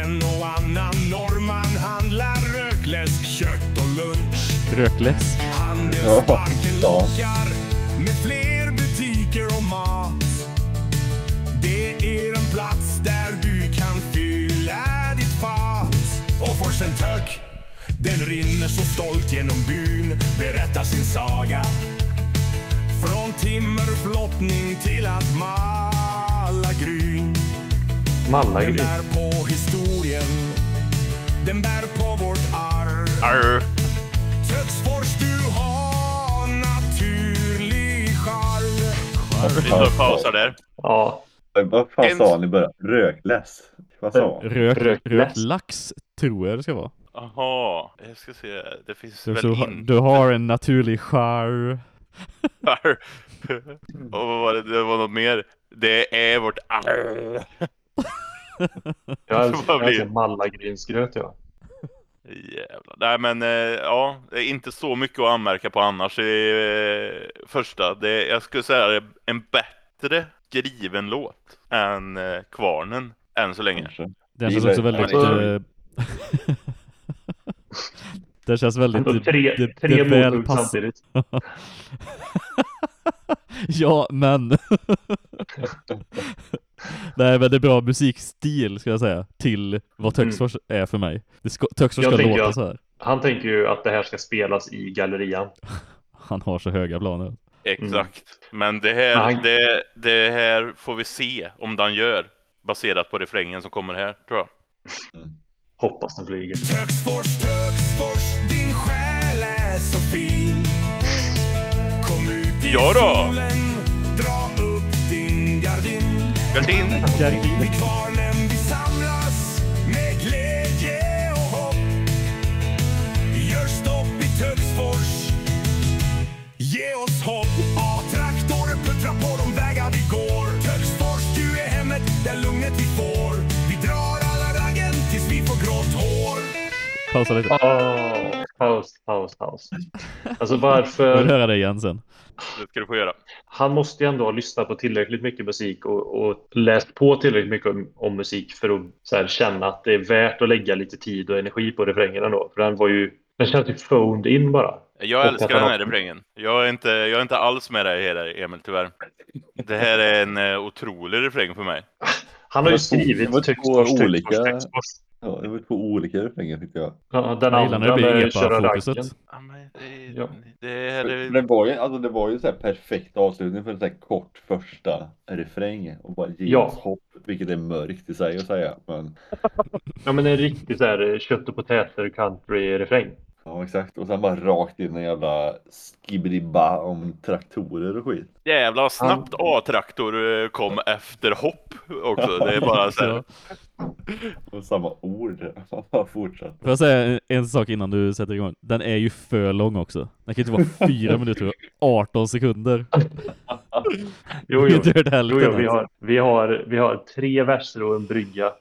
En och annan norrman handlar rökläsk, kött och lunch. Rökläsk. Handelsbanken lockar med fler Forsen Tök, den rinner så stolt genom byn, berättar sin saga. Från timmerflottning till att mala gryn. Den Mallagryn. bär på historien, den bär på vårt arv. Arr. Töcksfors, du har naturlig charm. Vi tar pausar där. Ja, Vad fan En- sa han i början? Rökläss? Vad sa han? Rök, Rökläsk. rökt lax tror jag det ska vara. Jaha, jag ska se. Det finns Så, väl så, inte... du har en naturlig charm. Arr. Och vad var det? Det var något mer. Det är vårt arr. jag älskar, jag mallagrynsgröt ja. Jävlar. Nej men eh, ja, det är inte så mycket att anmärka på annars i eh, första. Det, jag skulle säga det är en bättre skriven låt än eh, Kvarnen än så länge. Den känns också väldigt... Alltså- eh, Den känns väldigt... Ändå tre, det- tre det väl samtidigt. ja, men... Nej men det är bra musikstil ska jag säga till vad Töcksfors är för mig. Det ska, Töcksfors ska låta att- så här. Han tänker ju att det här ska spelas i gallerian. Han har så höga planer. Exakt. Men det här, Han- det, det här får vi se om den gör. Baserat på refrängen som kommer här, tror jag. Hoppas den flyger. Töcksfors, Töcksfors, din själ är så fin. Kom ut i Ja då. solen, dra upp din gardin. Gardin. Vid Pausa lite. Åh, paus, paus, paus. Alltså Jag vill varför? höra det igen sen. Det ska du få göra. Han måste ju ändå ha lyssnat på tillräckligt mycket musik och, och läst på tillräckligt mycket om, om musik för att så här, känna att det är värt att lägga lite tid och energi på refrängen ändå. För den var ju, den känns ju phoned in bara. Jag älskar den här refrängen. Jag är, inte, jag är inte alls med dig här Emil, tyvärr. Det här är en eh, otrolig refräng för mig. Han har ju skrivit det var två olika-. Ja, det var två olika refränger tyckte jag. Ja, den Jag andra med köra epa-fokuset. raggen. Ja, men det, Ja. det här För är... Det var ju, alltså det var ju så här perfekt avslutning för en så här kort första refräng och bara ge Ja. hopp, vilket är mörkt i sig att säga. Men Ja men en riktig så här eh, kött och potäter country-refräng. ja, exakt. Och sen bara rakt in en jävla skibidi-ba om traktorer och skit. Jävlar vad snabbt A-traktor eh, kom efter hopp också. Det är bara så här. Och samma ord. Fortsatte. Får jag säga en, en sak innan du sätter igång? Den är ju för lång också. Den kan inte vara 4 minuter och 18 sekunder. Jo, Vi jo. Jo, jo, vi, har, vi, har, vi har tre verser och en brygga.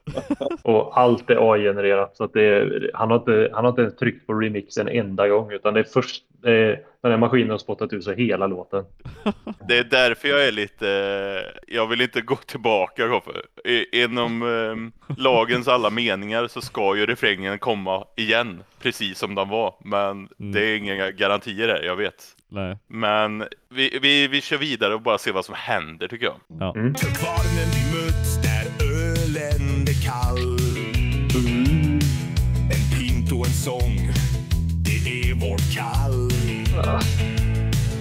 Och allt är AI-genererat. Så att det är, han, har inte, han har inte ens tryckt på remix en enda gång. Utan det är först det är, den här maskinen har spottat ut sig hela låten. Det är därför jag är lite... Jag vill inte gå tillbaka Koffe. Inom eh, lagens alla meningar så ska ju refrängen komma igen. Precis som den var. Men Mm. det är inga garantier här, jag vet. Nej. Men vi, vi, vi kör vidare och bara ser vad som händer tycker jag. Ja. Kvarnen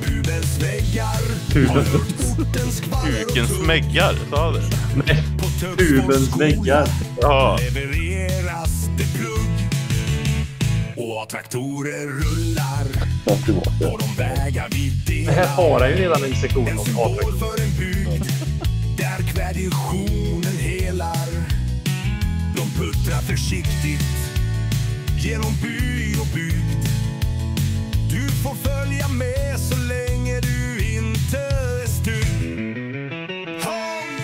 Pubens väggar Kukens mäggar, sa jag det? På Töcksfors Pubens väggar. Ja. levereras det plugg. Och traktorer rullar på de vägar vi Det här har han ju redan en sektion En om symbol A-traktor. för en bygd där traditionen helar. De puttrar försiktigt genom by och bygd. Du får följa med så länge du inte är stygg.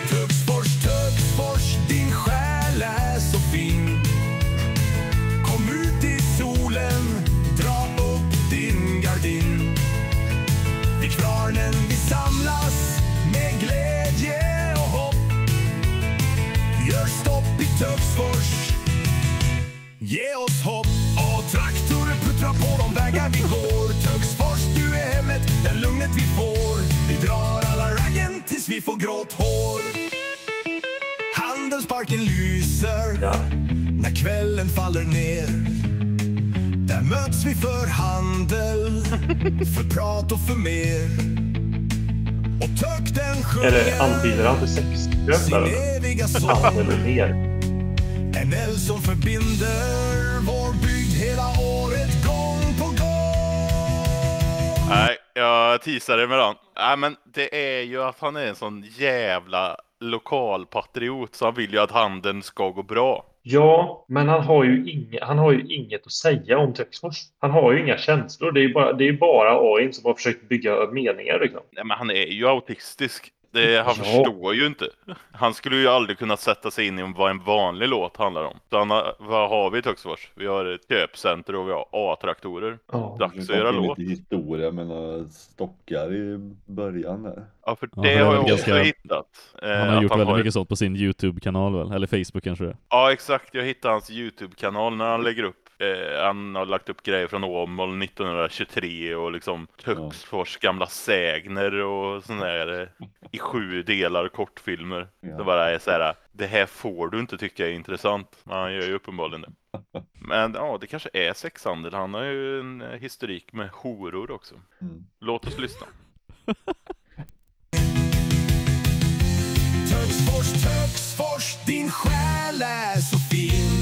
Töcksfors, Töcksfors, din själ är så fin. Kom ut i solen, dra upp din gardin. Vid kvarnen vi samlas med glädje och hopp. Gör stopp i Töcksfors, ge oss hopp och trakt puttrar på de vägar vi går. Töcksfors, du är hemmet där lugnet vi får. Vi drar alla raggen tills vi får grått hår. Handelsparken lyser Ja. när kvällen faller ner. Där möts vi för handel, för prat och för mer. Och Tök den sjunger Eller antyder han för sexköp sin där? eviga sång. Han eller mer. En eld som förbinder vår bygd hela året jag teasade med den. Nej, men det är ju att han är en sån jävla lokalpatriot så han vill ju att handeln ska gå bra. Ja, men han har, ju inge, han har ju inget att säga om Töcksfors. Han har ju inga känslor. Det är ju bara, det är bara AI som har försökt bygga meningar. Liksom. Nej, men han är ju autistisk. Det, han Ja. förstår ju inte. Han skulle ju aldrig kunna sätta sig in i vad en vanlig låt handlar om. Så han har, vad har vi i Töcksfors? Vi har ett köpcenter och vi har A-traktorer. Ja. Dags att göra låt. Lite historia med några stockar i början där. Ja, för Ja, det han är har jag också ganska- hittat. Eh, Han har att gjort väldigt har- mycket sånt på sin YouTube-kanal väl? Eller Facebook kanske det är. Ja, exakt. Jag hittade hans YouTube-kanal när han lägger upp. Eh, han har lagt upp grejer från Åmål 1923 och liksom Töcksfors gamla sägner och sån där eh, i sju delar kortfilmer. Ja. Det bara är så här. Det här får du inte tycka är intressant. Men han gör ju uppenbarligen det. Men ja, det kanske är sexhandel. Han har ju en eh, historik med horor också. Mm. Låt oss lyssna. Töcksfors, Töcksfors, din själ är så fin.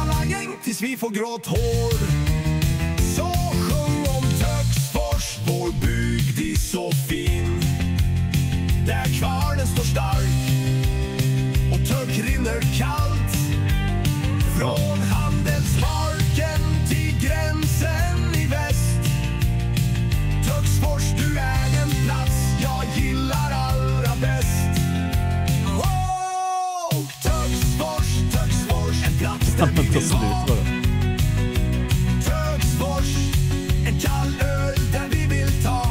Alla gäng tills vi får grått hår. Så sjung om Töcksfors, vår bygd är så fin. Från handelsmarken till gränsen i väst. Töcksfors, du är den plats jag gillar allra bäst. Oh, Töcksfors, Töcksfors, en plats där vi vill vara. Töcksfors, en kall öl där vi vill ta.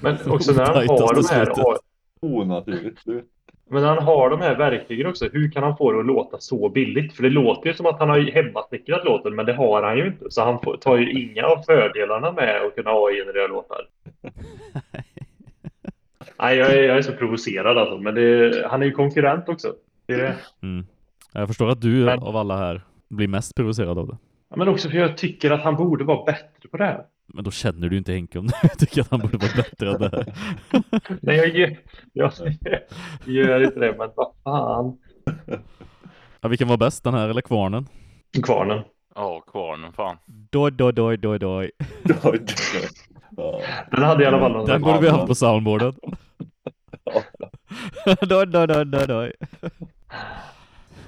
Men också när han har de här. Onaturligt. Du. men han har de här verktygen också, hur kan han få det att låta så billigt? För det låter ju som att han har hemmasnickrat låten, men det har han ju inte. Så han får, tar ju inga av fördelarna med att kunna AI-generera låtar. Nej, jag är, jag är så provocerad alltså. Men det, han är ju konkurrent också. Det är det. Mm. Jag förstår att du Men- av alla här blir mest provocerad av det. Ja, men också för jag tycker att han borde vara bättre på det här. Men då känner du inte Henke om du tycker att han borde vara bättre än det här. Nej, jag, gör- jag gör inte det, men vad fan. Ja, vilken var bäst, den här eller kvarnen? Kvarnen. Ja, kvarnen fan. Doj, doj, doj, doj, doj. Ja. Den hade i alla fall någon Den borde vi haft på soundboarden. doj, doj, doj, doj, doj.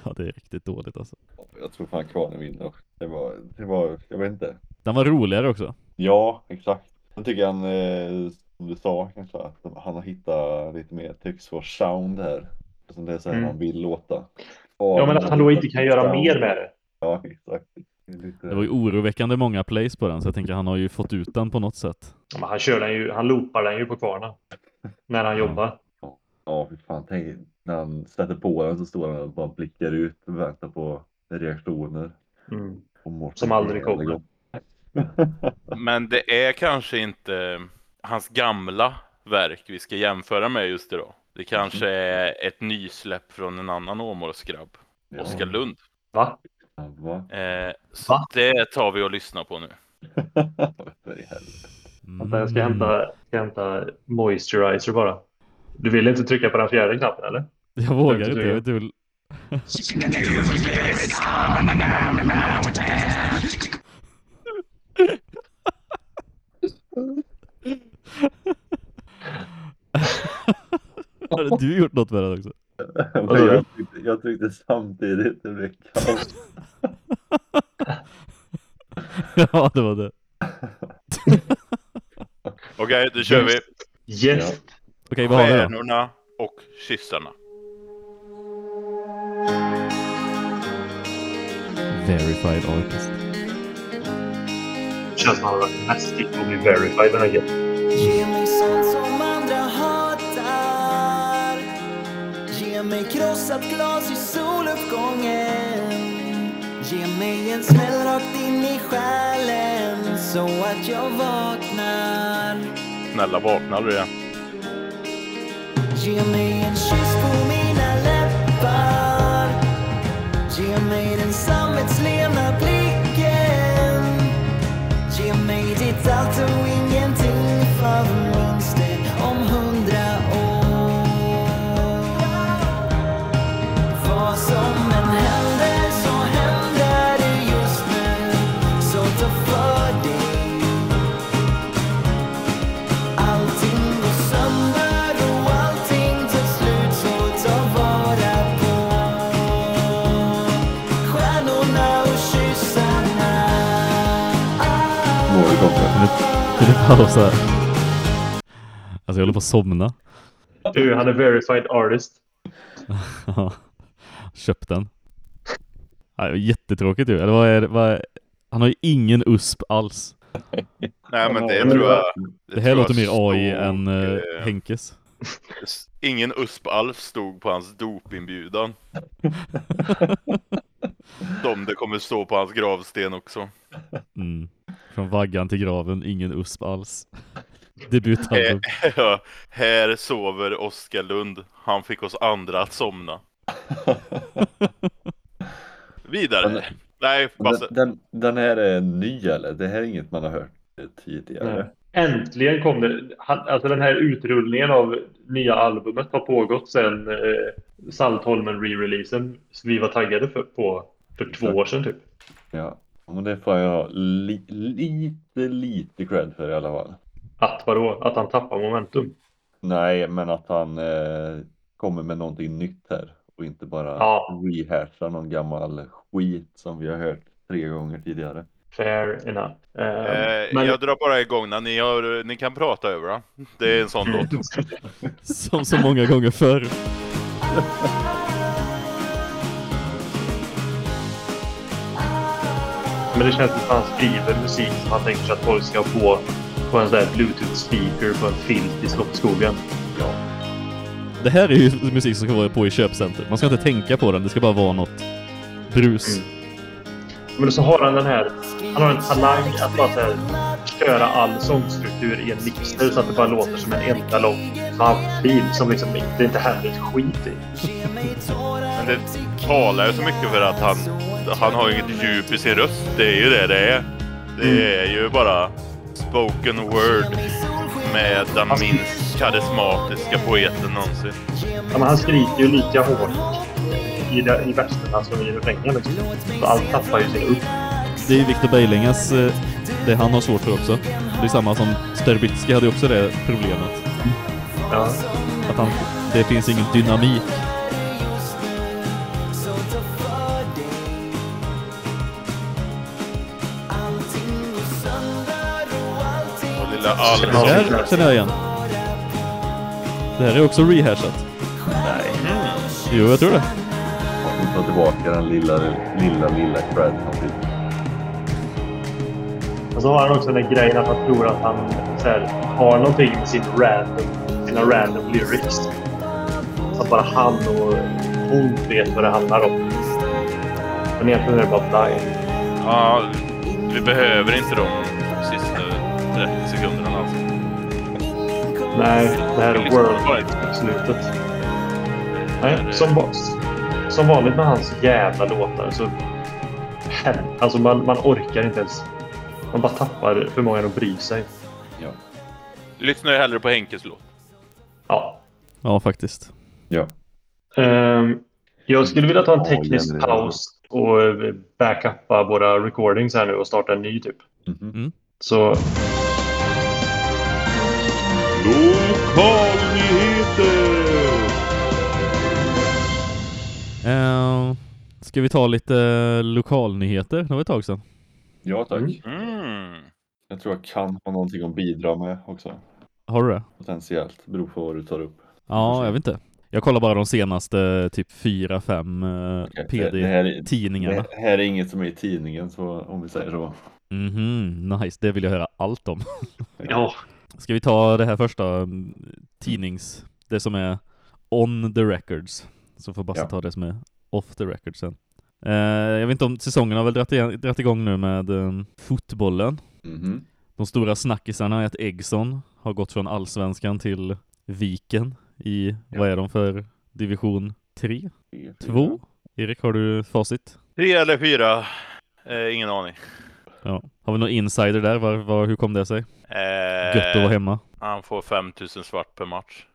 Ja, det är riktigt dåligt alltså. Jag tror fan kvarnen vinner. Det var, det var, jag vet inte. Den var roligare också. Ja, exakt. Jag tycker han, eh, som du sa kanske, att han har hittat lite mer Töcksfors sound här. Som det är så här Mm. han vill låta. Ja, men att han då inte kan göra mer med det. Ja, exakt. Det är lite- Det var ju oroväckande många plays på den, så jag tänker han har ju fått ut den på något sätt. Ja, men han kör den ju, han loopar den ju på kvarnen. När han jobbar. Ja, fy fan. Tänk när han sätter på den så står han och bara blickar ut och väntar på reaktioner. Mm. Och Som aldrig kommer. Men det är kanske inte hans gamla verk vi ska jämföra med just idag. Det kanske är ett nysläpp från en annan Åmålsgrabb, Ja. Oskar Lund. Va? Va? Eh, så Va? det tar vi och lyssnar på nu. Vänta, jag ska hämta, ska hämta moisturizer bara. Du vill inte trycka på den fjärde knappen eller? Jag vågar Jag inte, jag vet inte. Hade du gjort något med den också? Men jag, tryckte, jag tryckte samtidigt. Det blev kaos. ja, det var det. Okej, då kör vi. Yes. Okej, vad har vi då? Stjärnorna och kyssarna. Verified artist. Känns som han har varit mest hit och bli verified den här killen. Ge mig sånt som andra hatar. Ge mig krossat glas i soluppgången. Ge mig en smäll rakt in i själen så att jag vaknar. Snälla vakna du igen. Ge mig en kyss på mina läppar. Ge mig den sammetslena blicken Du, pausa? Alltså jag håller på att somna. Du, han är verified artist. Ja. Köpt den. Jättetråkigt ju. Eller vad är det? Vad är... Han har ju ingen USP alls. Nej men det tror jag. Det här tror låter mer AI stod, än uh, Henkes. Ingen USP alls stod på hans dopinbjudan. De det kommer stå på hans gravsten också. Mm. Från vaggan till graven, ingen USP alls. Debutalbum. Ja, här sover Oskar Lund. Han fick oss andra att somna. Vidare. Nej, Basse. Den, den, den här är ny eller? Det här är inget man har hört tidigare. Äntligen kom det. Han, alltså den här utrullningen av nya albumet har pågått sedan eh, Saltholmen re-releasen vi var taggade för, på för två år sedan typ. Ja, men det får jag ha li, lite, lite cred för i alla fall. Att vadå? Att han tappar momentum? Nej, men att han eh, kommer med någonting nytt här och inte bara Ja. rehashar någon gammal skit som vi har hört tre gånger tidigare. Fair enough. Eh, Eh, men Jag drar bara igång när ni, har, ni kan prata över den. Det är en sån låt. Som så många gånger förr. Men det känns som att han skriver musik som han tänker sig att folk ska få på en sån där bluetooth-speaker på en filt i Slottsskogen. Det här är ju musik som ska vara på i köpcenter. Man ska inte tänka på den, det ska bara vara något brus. Mm. Men så har han den här, han har en talang att bara så här, köra all sångstruktur i en mixer så att det bara låter som en enda lång bandfil som liksom det inte händer ett skit i. Men det talar ju så mycket för att han, han har ju inget djup i sin röst. Det är ju det det är. Det är ju bara spoken word med den minst karismatiska poeten någonsin. Ja, men han skriker ju lika hårt i, i verserna som i refrängen. Liksom. Så allt tappar ju sin upp. Det är ju Victor Beilingas, eh, det han har svårt för också. Det är samma som Sterbitsky hade ju också det problemet. Ja. Att han, det finns ingen dynamik. Det Alice. här känner jag igen. Det här är också rehashat. Nej, Jo, jag tror det. vi tar tillbaka den lilla, lilla, lilla cred han fick. Och så har han också den där grejen att han tror att han så här, har någonting med sin random, sina random lyrics. Att bara han och hon vet vad det handlar om. Men egentligen är det bara blind. Ja, vi behöver inte de Nej, det här är world slutet. Nej, som, som vanligt med hans jävla låtar så... Alltså man, man orkar inte ens. Man bara tappar förmågan att bry sig. Ja. Lyssnar ju hellre på Henkes låt. Ja. Ja, faktiskt. Ja. Ehm, jag skulle vilja ta en teknisk jävlar. paus och eh, backuppa våra recordings här nu och starta en ny typ. Mhm. Så Lokalnyheter! Uh, ska vi ta lite lokalnyheter? Det var ett tag sedan. Ja tack. Mm. Mm. Jag tror jag kan ha någonting att bidra med också. Har du det? Potentiellt, beror på vad du tar upp. Ja, jag vet inte. Jag kollar bara de senaste typ fyra, fem eh, Okej, det- det här är- PD-tidningarna. Det här är inget som är i tidningen, så om vi säger så. Mhm, nice. Det vill jag höra allt om. Ja, Ska vi ta det här första mm, tidnings... Det som är on the records. Så får Basse Ja. ta det som är off the records sen. Eh, jag vet inte om säsongen har väl dragit, igång nu med eh, fotbollen. Mhm. De stora snackisarna är att Eggson har gått från allsvenskan till Viken i, Ja. vad är de för division 3? Tre, fyra. 2? Erik, har du facit? Tre eller fyra? Eh, ingen aning. Ja. Har vi någon insider där? Var, var, hur kom det sig? Eh, Gött att vara hemma. Han får 5000 svart per match.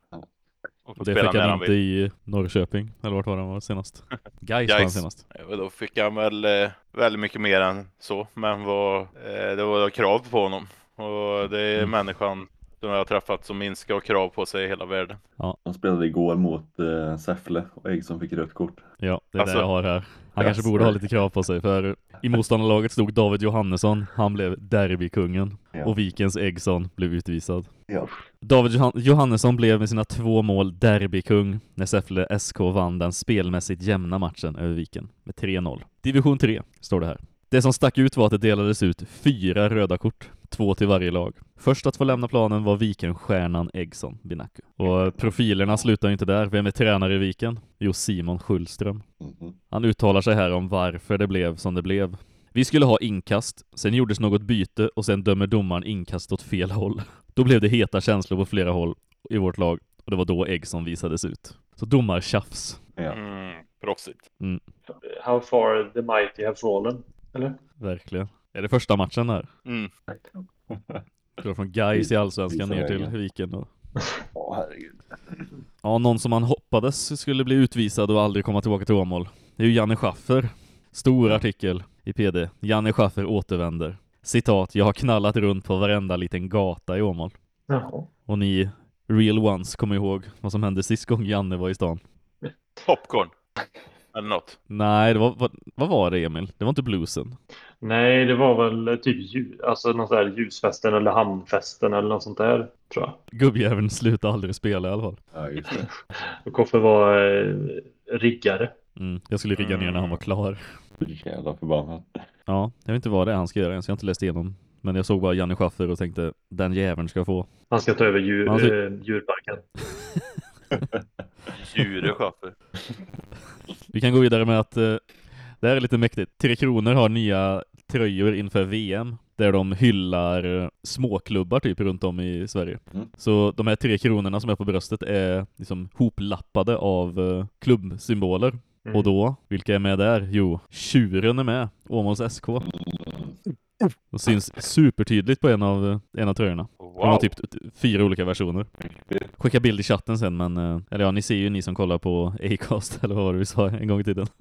Och Och det fick han han inte i Norrköping, eller vart var han var senast? Gais var han senast. Ja, Då fick han väl eh, väldigt mycket mer än så. Men var, eh, det var krav på honom. Och det är Mm. människan som jag har träffat som ska ha krav på sig i hela världen. De spelade igår mot eh, Säffle och Eggson fick rött kort. Ja, det är Alltså- det jag har här. Han kanske borde ha lite krav på sig, för i motståndarlaget stod David Johannesson, han blev derbykungen. Ja. Och Vikens Eggson blev utvisad. Ja. David Johan- Johannesson blev med sina två mål derbykung när Säffle SK vann den spelmässigt jämna matchen över Viken med 3-0. Division 3 står det här. Det som stack ut var att det delades ut fyra röda kort, två till varje lag. Först att få lämna planen var Vikenstjärnan Eggson Binaku. Och profilerna slutar inte där. Vem är tränare i Viken? Jo, Simon Schullström. Mhm. Han uttalar sig här om varför det blev som det blev. Vi skulle ha inkast, sen gjordes något byte och sen dömer domaren inkast åt fel håll. Då blev det heta känslor på flera håll i vårt lag och det var då Eggson visades ut. Så domartjafs. Ja. Mm, proffsigt. how far the mighty have fallen. Eller? Verkligen. Är det första matchen där? Mm. Går från Gais i Allsvenskan ner till. Viken. Och... Åh herregud. Ja, någon som man hoppades skulle bli utvisad och aldrig komma tillbaka till Åmål. Det är ju Janne Schaffer. Stor artikel i PD. Janne Schaffer återvänder. Citat, jag har knallat runt på varenda liten gata i Åmål. Jaha. Och ni real ones kommer ihåg vad som hände sist gång Janne var i stan. Popcorn. Eller något. Nej, det var, vad, vad var det Emil? Det var inte bluesen. Nej, det var väl typ ljus, alltså någon sån där ljusfesten eller hamnfesten eller något sånt där, tror jag. Gubbjäveln slutade aldrig spela i alla fall. Ja, just det. Och Koffe var eh, riggare. Mm, jag skulle rigga ner när han var klar. Jävla förbannad. Ja, jag vet inte vad det är han ska göra ens. Jag har inte läst igenom. Men jag såg bara Janne Schaffer och tänkte, den jäveln ska få. Han ska ta över djur, ska- eh, djurparken. Djure Schaffer. Vi kan gå vidare med att eh, det här är lite mäktigt. Tre Kronor har nya tröjor inför VM där de hyllar eh, småklubbar typ runt om i Sverige. Mm. Så de här tre kronorna som är på bröstet är liksom hoplappade av eh, klubbsymboler. Mm. Och då, vilka är med där? Jo, Tjuren är med, Åmåls SK. De syns supertydligt på en av, eh, en av tröjorna. De har Wow. typ fyra olika versioner. Skicka bild i chatten sen men, eh, eller ja, ni ser ju ni som kollar på Acast eller vad var det vi sa en gång i tiden.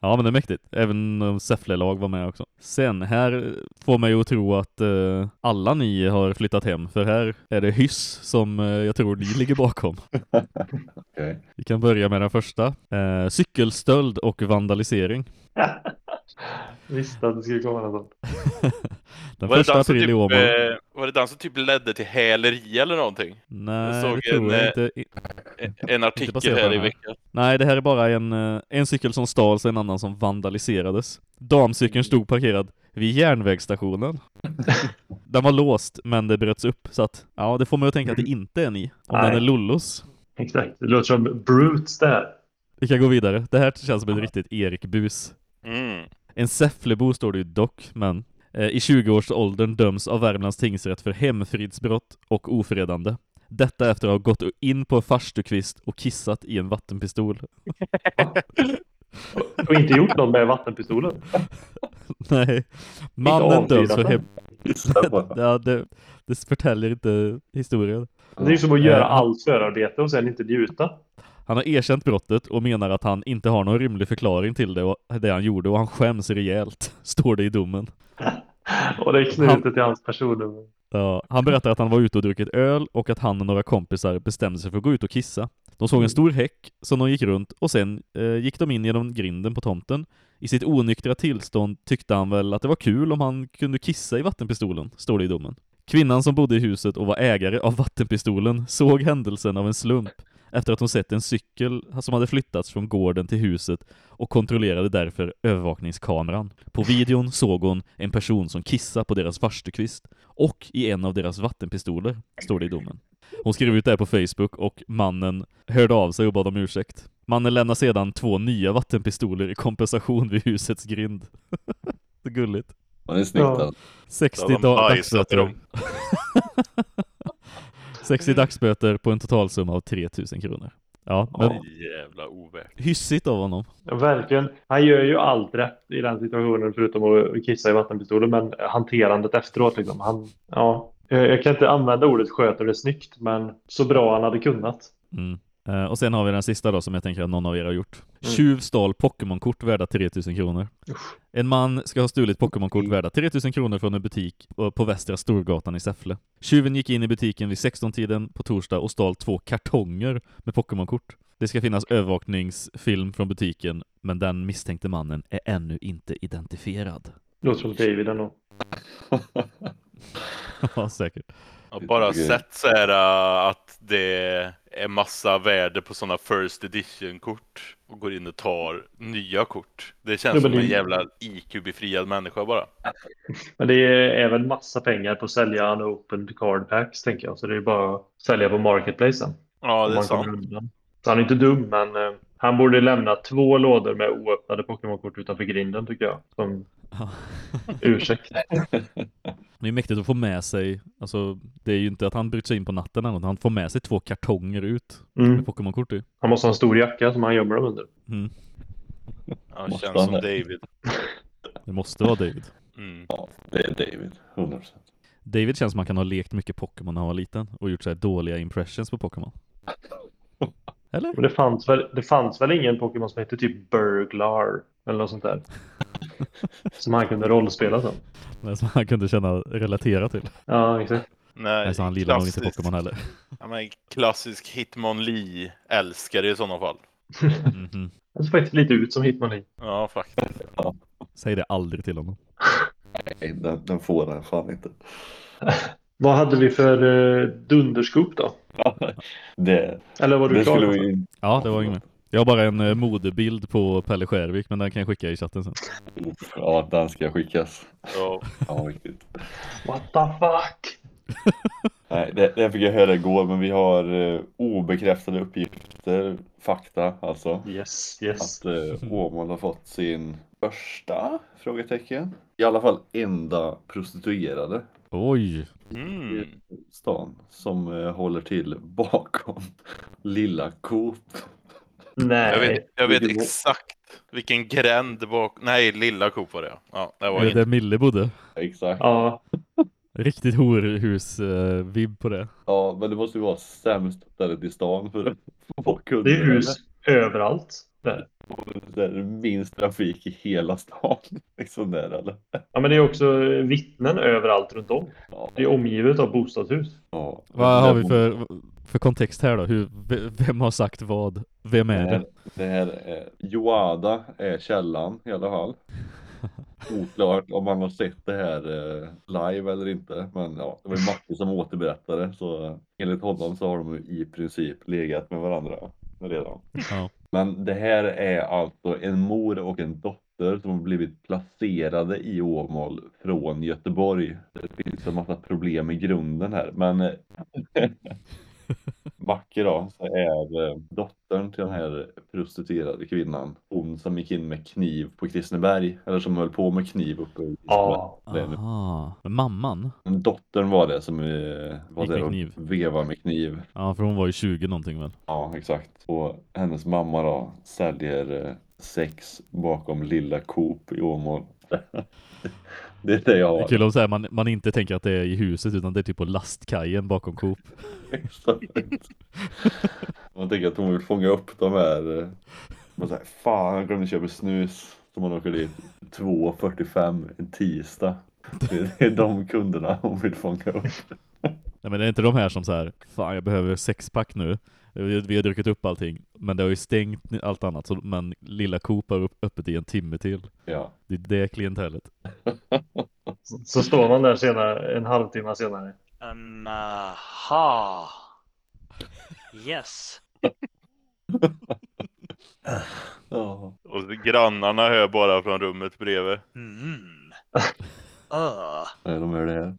ja men det är mäktigt. Även Säffle-lag var med också. Sen, här får mig att tro att eh, alla ni har flyttat hem, för här är det hyss som eh, jag tror ni ligger bakom. Okej. Vi kan börja med den första. Eh, cykelstöld och vandalisering. Visste att det skulle komma något sånt. Den Var det, första april typ, i Åmål. eh, var det den som typ ledde till häleri eller någonting? Nej, såg det tror en, jag eh, inte. En, en artikel här i veckan. Nej, det här är bara en, eh, en cykel som stals och en annan som vandaliserades. Damcykeln stod parkerad vid järnvägsstationen. Den var låst, men det bröts upp. Så att, ja, det får mig att tänka att det inte är ni. Om Nej. den är Lollos. Exakt. Det låter som Brutes där. Vi kan gå vidare. Det här känns som ett riktigt Erik-bus. Mm. En Säfflebo står det ju dock, men eh, i 20-årsåldern döms av Värmlands tingsrätt för hemfridsbrott och ofredande. Detta efter att ha gått in på en farstukvist och kissat i en vattenpistol. Och inte gjort något med vattenpistolen. Nej. Mannen döms för den. hem... Gissa bara. ja, det, det förtäljer inte historien. Det är ju som att göra Eh, allt förarbete och sen inte njuta. Han har erkänt brottet och menar att han inte har någon rimlig förklaring till det, och det han gjorde och han skäms rejält, står det i domen. Och det är knutet till hans personnummer. Ja, han berättar att han var ute och druckit öl och att han och några kompisar bestämde sig för att gå ut och kissa. De såg en stor häck som de gick runt och sen eh, gick de in genom grinden på tomten, I sitt onyktra tillstånd tyckte han väl att det var kul om han kunde kissa i vattenpistolen, står det i domen. Kvinnan som bodde i huset och var ägare av vattenpistolen såg händelsen av en slump efter att hon sett en cykel som hade flyttats från gården till huset och kontrollerade därför övervakningskameran. På videon såg hon en person som kissade på deras farstukvist och i en av deras vattenpistoler, står det i domen. Hon skrev ut det här på Facebook och mannen hörde av sig och bad om ursäkt. Mannen lämnade sedan två nya vattenpistoler i kompensation vid husets grind. det är gulligt. Man är snyggt Ja. alltså. 60 Då har de da- bajsat i dagsböter. dem. 60 dagsböter på en totalsumma av 3000 kronor. Ja, men Ja. Jävla ovärt. hyssigt av honom. Ja, verkligen. Han gör ju allt rätt i den situationen förutom att kissa i vattenpistolen. Men hanterandet efteråt liksom. Han, ja, jag jag kan inte använda ordet sköter det snyggt, men så bra han hade kunnat. Mm. Eh, och sen har vi den sista då som jag tänker att någon av er har gjort. Tjuv stal Pokémon-kort värda 3000 kronor. En man ska ha stulit Pokémon-kort värda 3000 kronor från en butik på Västra Storgatan i Säffle. Tjuven gick in i butiken vid 16-tiden på torsdag och stal två kartonger med Pokémon-kort. Det ska finnas övervakningsfilm från butiken, men den misstänkte mannen är ännu inte identifierad. Låter som David ändå. ja, säkert. Jag har bara sett så här äh, att det är massa värde på sådana first edition-kort och går in och tar nya kort. Det känns som en jävla IQ-befriad människa bara. Men det är väl massa pengar på att sälja unopened card packs, tänker jag. Så det är bara att sälja på marketplacen. Ja, det är sant. Så han är inte dum, men eh, han borde lämna två lådor med oöppnade Pokémon-kort utanför grinden, tycker jag. Som Ja. ursäkt. Det är mäktigt att få med sig, alltså det är ju inte att han bryter sig in på natten eller något, han får med sig två kartonger ut Mm. med Pokémon-kort i. Han måste ha en stor jacka som han gömmer dem under. Mm. Ja, Måste känns han som? David. Det måste vara David. Mm. Ja, det är David. 100%. David känns som han kan ha lekt mycket Pokémon när han var liten och gjort så här dåliga impressions på Pokémon. Eller? Men det fanns väl, det fanns väl ingen Pokémon som hette typ Burglar eller något sånt där. som han kunde rollspela som. Men som han kunde känna, relatera till. Ja, exakt. Nej, Nej, så han gillar nog inte klassisk- Pokémon heller. Ja, men klassisk Hitmonlee-älskare i sådana fall. Mhm. Han ser faktiskt lite ut som Hitmonlee. Ja, faktiskt. Säg det aldrig till honom. Nej, den, den får han fan inte. Vad hade vi för uh, dunderskop då? det, Eller var du det klar? skulle vi Ja, det var inget. Jag har bara en eh, modebild på Pelle Skärvik, men den kan jag skicka i chatten sen. Ja, den ska skickas. Ja. Ja, riktigt. What the fuck? Nej, det, det fick jag höra igår, men vi har eh, obekräftade uppgifter, fakta alltså. Yes, yes. Att eh, Åmål har fått sin första frågetecken. I alla fall enda prostituerade Oj! Mm. i stan som eh, håller till bakom Lilla Coop. Nej. Jag vet, jag vet exakt vilken gränd bak... Nej, lilla Coop var det ja. det var Är det inte... där Mille bodde? Exakt. Ja, Riktigt horhus-vibb på det. Ja, men det måste ju vara sämst stället i stan för att få kunder. det är hus överallt. Där. Det är minst trafik i hela stan. Liksom där eller? Ja, men det är också vittnen överallt runt om. Ja. Det är omgivet av bostadshus. ja. Vad har vi för, för kontext här då? Hur, vem har sagt vad? Vem Det är här, det? det här är Joada är källan i alla fall. Oklart om man har sett det här eh, live eller inte. Men ja, det var ju Macke som återberättade. Så enligt honom så har de ju i princip legat med varandra redan. Ja. Men det här är alltså en mor och en dotter som har blivit placerade i Åmål från Göteborg. Det finns en massa problem i grunden här. Men Macke då, så är eh, dottern till den här prostituerade kvinnan. Hon som gick in med kniv på Kristineberg. Eller som höll på med kniv uppe i Ja. Men mamman? Dottern var det som eh, var där och kniv. vevade med kniv. Ja, för hon var ju 20 någonting väl? Ja, exakt. Och hennes mamma då säljer eh, sex bakom lilla Coop i Åmål. det är det jag Det är har. kul om så här, man, man inte tänker att det är i huset utan det är typ på lastkajen bakom Coop. Exakt. Man tänker att hon vill fånga upp de här. eh, Man säger, fan jag glömde köpa snus. Så man åker dit 2.45 en tisdag. Det är de kunderna hon vill fånga upp. Nej men det är inte de här som så här, fan jag behöver sexpack nu. Vi, vi har druckit upp allting, men det har ju stängt allt annat, så, men lilla Coop har upp, öppet i en timme till. Ja. Det är det klientellet. Så, så står man där senare, en halvtimme senare. Um, aha. Yes. Och grannarna hör bara från rummet bredvid. Mm. Uh. Nej, de gör det här.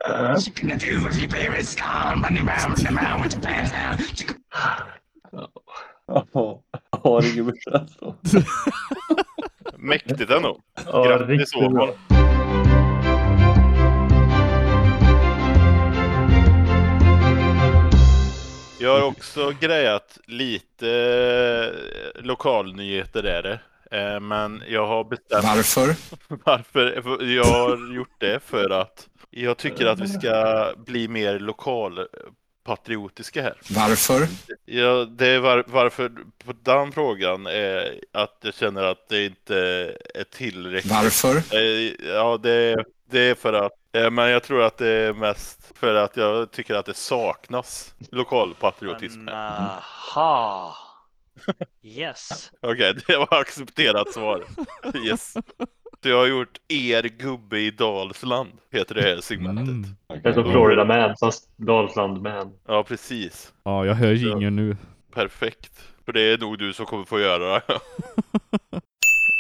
Ja, har ingen mer alltså. Mäktigt ändå. Ja, Grattis Åmål. Jag har också grejat lite eh, lokalnyheter är det. Eh, Men jag har bestämt Varför? varför jag har gjort det för att jag tycker att vi ska bli mer lokalpatriotiska här. Varför? Ja, det är var, varför på den frågan är att jag känner att det inte är tillräckligt. Varför? Ja, det, det är för att, eh, men jag tror att det är mest för att jag tycker att det saknas lokalpatriotism. Aha. Yes. Okej, det var accepterat svar. Yes. Så jag har gjort Er gubbe i Dalsland, heter det här segmentet. Mm. Det är som Florida Man, fast Dalsland Man. Ja, precis. Ja, jag hör jingeln nu. Perfekt. För det är nog du som kommer få göra det.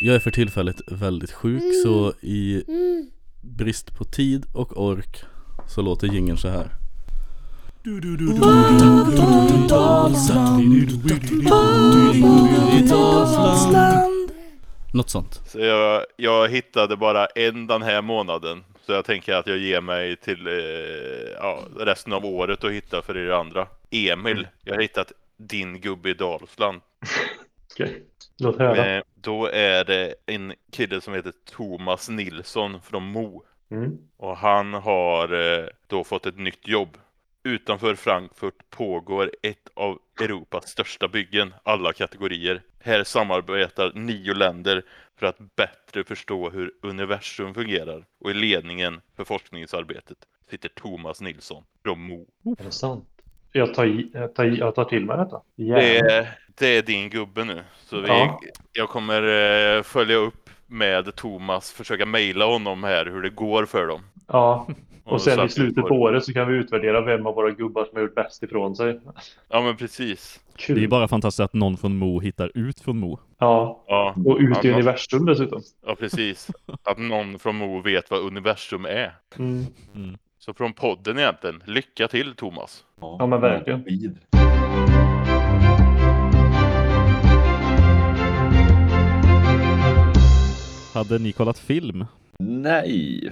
Jag är för tillfället väldigt sjuk så i brist på tid och ork så låter jingeln så här. Något sånt. Så jag, jag hittade bara en den här månaden. Så jag tänker att jag ger mig till eh, ja, resten av året och hitta för er andra. Emil, jag har hittat din gubbe i Dalsland. Okej, låt höra. Eh, då är det en kille som heter Thomas Nilsson från Mo. Mm. Och han har eh, då fått ett nytt jobb. Utanför Frankfurt pågår ett av Europas största byggen, alla kategorier. Här samarbetar nio länder för att bättre förstå hur universum fungerar. Och i ledningen för forskningsarbetet sitter Thomas Nilsson från Mo. Är det sant? Jag tar, i, jag, tar i, jag tar till mig detta. Det är, det är din gubbe nu. Så vi, Ja. jag kommer eh, följa upp med Thomas, försöka mejla honom här hur det går för dem. Ja, och sen i slutet på året så kan vi utvärdera vem av våra gubbar som har gjort bäst ifrån sig. Ja men precis. Kul. Det är bara fantastiskt att någon från Mo hittar ut från Mo. Ja, Ja, och ut i Ja, universum dessutom. ja precis. Att någon från Mo vet vad universum är. Mm. Så från podden egentligen, lycka till Thomas. Ja, men verkligen. Vid. Hade ni kollat film? Nej.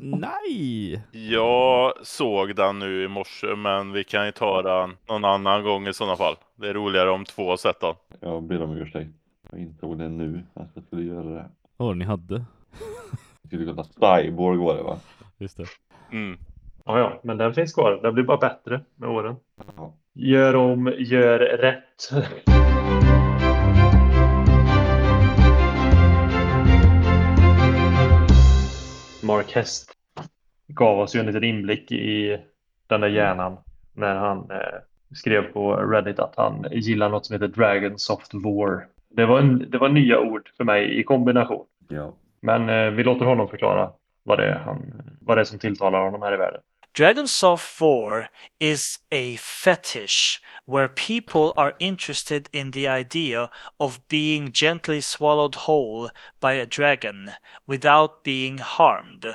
Nej! Jag såg den nu i morse men vi kan ju ta den någon annan gång i sådana fall. Det är roligare om två har sett den. Jag ber om ursäkt. Jag insåg det nu att jag skulle göra det. Vad det ni hade? Jag skulle kolla Cyborg var det va? Just det. Mm. Ja, ja, men den finns kvar. Den blir bara bättre med åren. Ja. Gör om, gör rätt. Mark Hest gav oss ju en liten inblick i den där hjärnan när han eh, skrev på Reddit att han gillar något som heter Dragon Soft War. Det var, en, det var nya ord för mig i kombination. Ja. Men eh, vi låter honom förklara vad det, är han, vad det är som tilltalar honom här i världen. Dragonsoft 4 is a fetish where people are interested in the idea of being gently swallowed whole by a dragon without being harmed.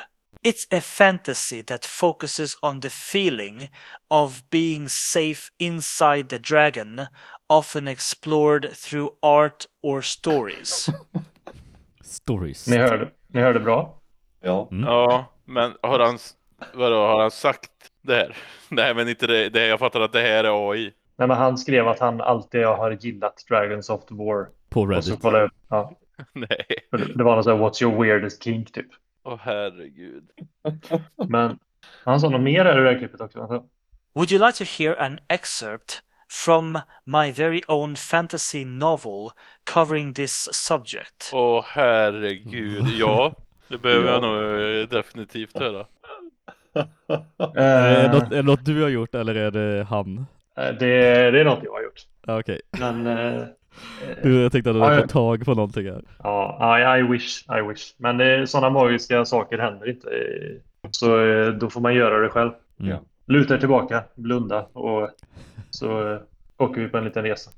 It's a fantasy that focuses on the feeling of being safe inside the dragon, often explored through art or stories. Stories. Ni hörde, ni hörde bra? Ja. Mm. Ja, men har han, vadå, har han sagt det här? Nej men inte det, det jag fattar att det här är AI. Nej, men han skrev att han alltid har gillat Dragons of the War. På Och så Reddit. kollade jag. Ja. Nej. Det var något sånt här What's your weirdest kink typ. Åh herregud. Men han sa något mer i det här klippet också. Alltså, Would you like to hear an excerpt from my very own fantasy novel covering this subject? Åh herregud, ja. Det behöver jag Ja. nog eh, definitivt höra. Är, Eh, det något, är det något du har gjort eller är det han? eh, det, det är något jag har gjort. Ja, Okej. Men eh, Du, jag tänkte att du hade fått tag på någonting här. ja, I, I wish, I wish. Men eh, sådana magiska saker händer inte. eh, Så eh, då får man göra det själv. Mm. Ja. Luta er tillbaka, blunda och så eh, åker vi på en liten resa.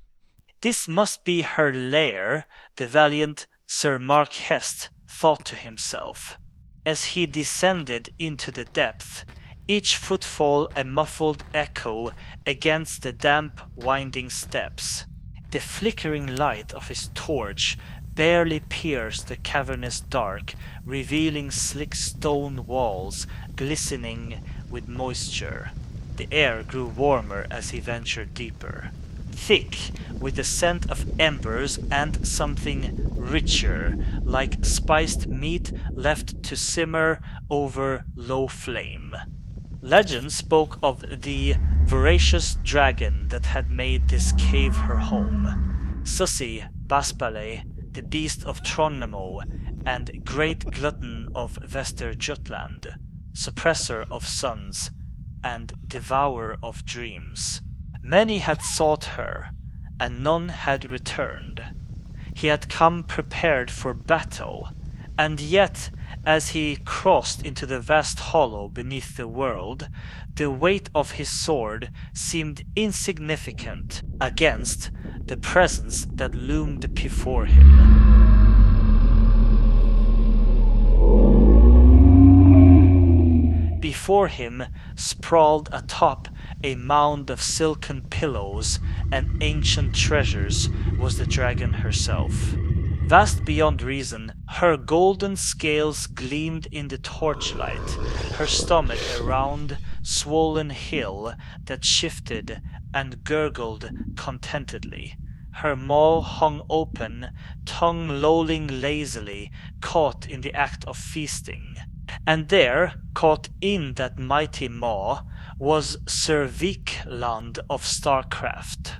This must be her lair, the valiant Sir Mark Hest thought to himself. As he descended into the depth, each footfall a muffled echo against the damp, winding steps. The flickering light of his torch barely pierced the cavernous dark, revealing slick stone walls glistening with moisture. The air grew warmer as he ventured deeper thick with the scent of embers and something richer, like spiced meat left to simmer over low flame. Legend spoke of the voracious dragon that had made this cave her home. Sussy Baspale, the beast of Tronnemo, and great glutton of Västergötland, suppressor of suns, and devourer of dreams. Many had sought her, and none had returned. He had come prepared for battle, and yet, as he crossed into the vast hollow beneath the world, the weight of his sword seemed insignificant against the presence that loomed before him. Before him sprawled atop a mound of silken pillows and ancient treasures was the dragon herself. Vast beyond reason, her golden scales gleamed in the torchlight, her stomach a round, swollen hill that shifted and gurgled contentedly. Her maw hung open, tongue lolling lazily, caught in the act of feasting. And there, caught in that mighty maw, was Sir Vikland of Starcraft.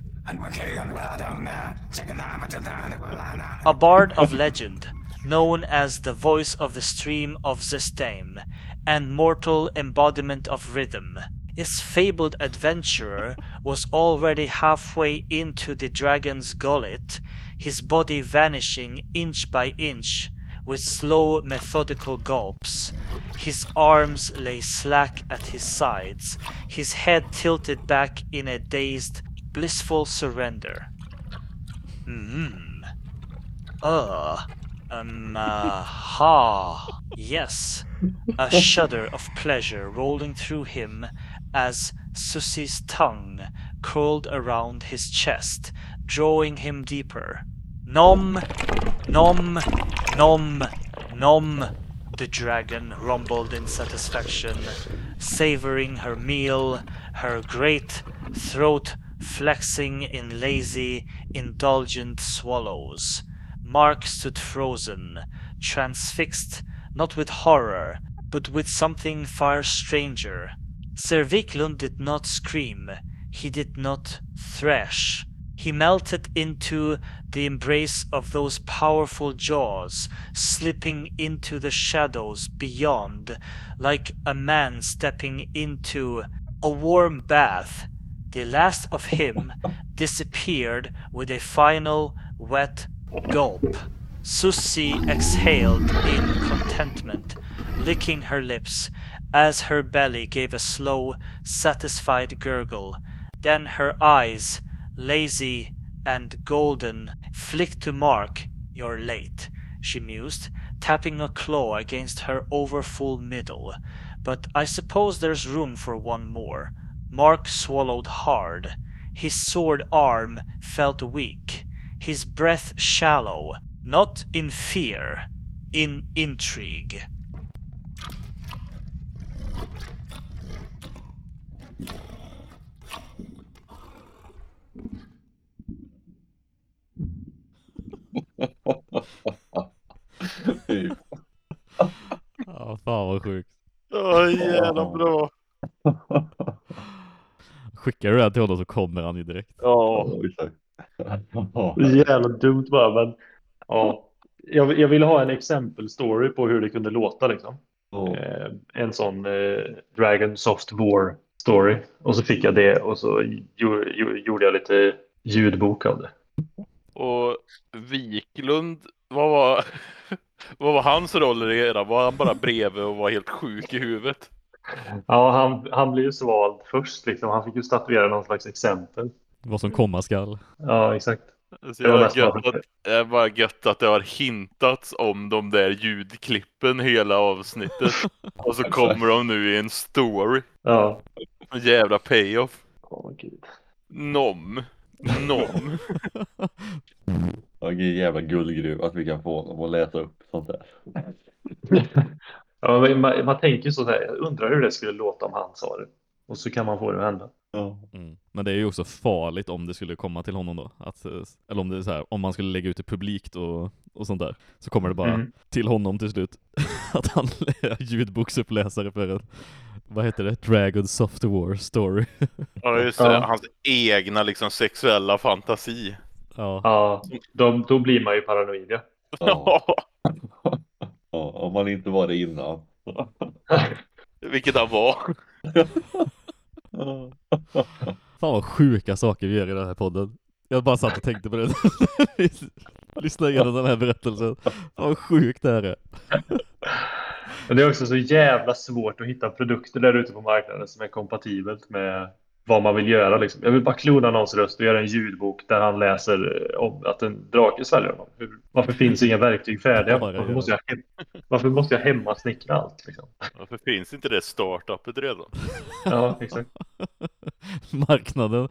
A bard of legend, known as the voice of the stream of Zestame, and mortal embodiment of rhythm. His fabled adventurer was already halfway into the dragon's gullet, his body vanishing inch by inch with slow, methodical gulps. His arms lay slack at his sides, his head tilted back in a dazed, blissful surrender. Hmm. Uh. Um. Uh, ha. Yes. A shudder of pleasure rolling through him as Susie's tongue curled around his chest, drawing him deeper. Nom, nom, nom, nom, the dragon rumbled in satisfaction, savoring her meal, her great throat flexing in lazy, indulgent swallows. Mark stood frozen, transfixed not with horror, but with something far stranger. Sir Viklund did not scream, he did not thresh. He melted into the embrace of those powerful jaws, slipping into the shadows beyond, like a man stepping into a warm bath. The last of him disappeared with a final wet gulp. Susie exhaled in contentment, licking her lips as her belly gave a slow, satisfied gurgle. Then her eyes, lazy and golden, flick to Mark. You're late, she mused, tapping a claw against her overfull middle. But I suppose there's room for one more. Mark swallowed hard. His sword arm felt weak, his breath shallow, not in fear, in intrigue. Ja, fan vad sjukt. Åh jävla bra. Skickar du det här till honom så kommer han ju direkt. Ja, exakt. jävla dumt bara. Men ja, jag, jag ville ha en exempelstory på hur det kunde låta liksom. Ja. Eh, en sån eh, Dragon Soft War story. Och så fick jag det och så gjo, gjo, gjorde jag lite ljudbok av det. Och Wiklund, vad var, vad var hans roll i det hela? Var han bara bredvid och var helt sjuk i huvudet? Ja, han, han blev ju svald först liksom. Han fick ju statuera någon slags exempel. Vad som komma skall. Ja, exakt. Så Det var gött att, det är bara gött att det har hintats om de där ljudklippen hela avsnittet. Och så kommer de nu i en story. Ja. En jävla payoff. Åh gud. Nom. Ja, Vilken jävla guldgruva att vi kan få honom att läsa upp sånt där. Ja, man, man tänker ju så här, jag undrar hur det skulle låta om han sa det. Och så kan man få det att hända. Ja. Mm. Men det är ju också farligt om det skulle komma till honom då. Att, eh, eller om det är så här, om man skulle lägga ut det publikt och, och sånt där. Så kommer det bara Mm. till honom till slut. att han är ljudboksuppläsare för en, vad heter det? Dragon Software Story. Ja just det, Ja. hans egna liksom sexuella fantasi. ja. Ja, då, då blir man ju paranoid. Ja. Ja. Ja, om man inte var det innan. Vilket han var. Fan vad sjuka saker vi gör i den här podden. Jag bara satt och tänkte på det. Lyssna igenom den här berättelsen. Fan vad sjukt det här är. Men det är också så jävla svårt att hitta produkter där ute på marknaden som är kompatibelt med vad man vill göra. Liksom. Jag vill bara klona någons röst och göra en ljudbok där han läser eh, om att en drake sväljer honom. Hur- Varför finns inga verktyg färdiga? Varför måste jag, hem... Varför måste jag hemmasnickra allt? Liksom? Varför finns inte det startupet redan? Ja, exakt. Marknaden.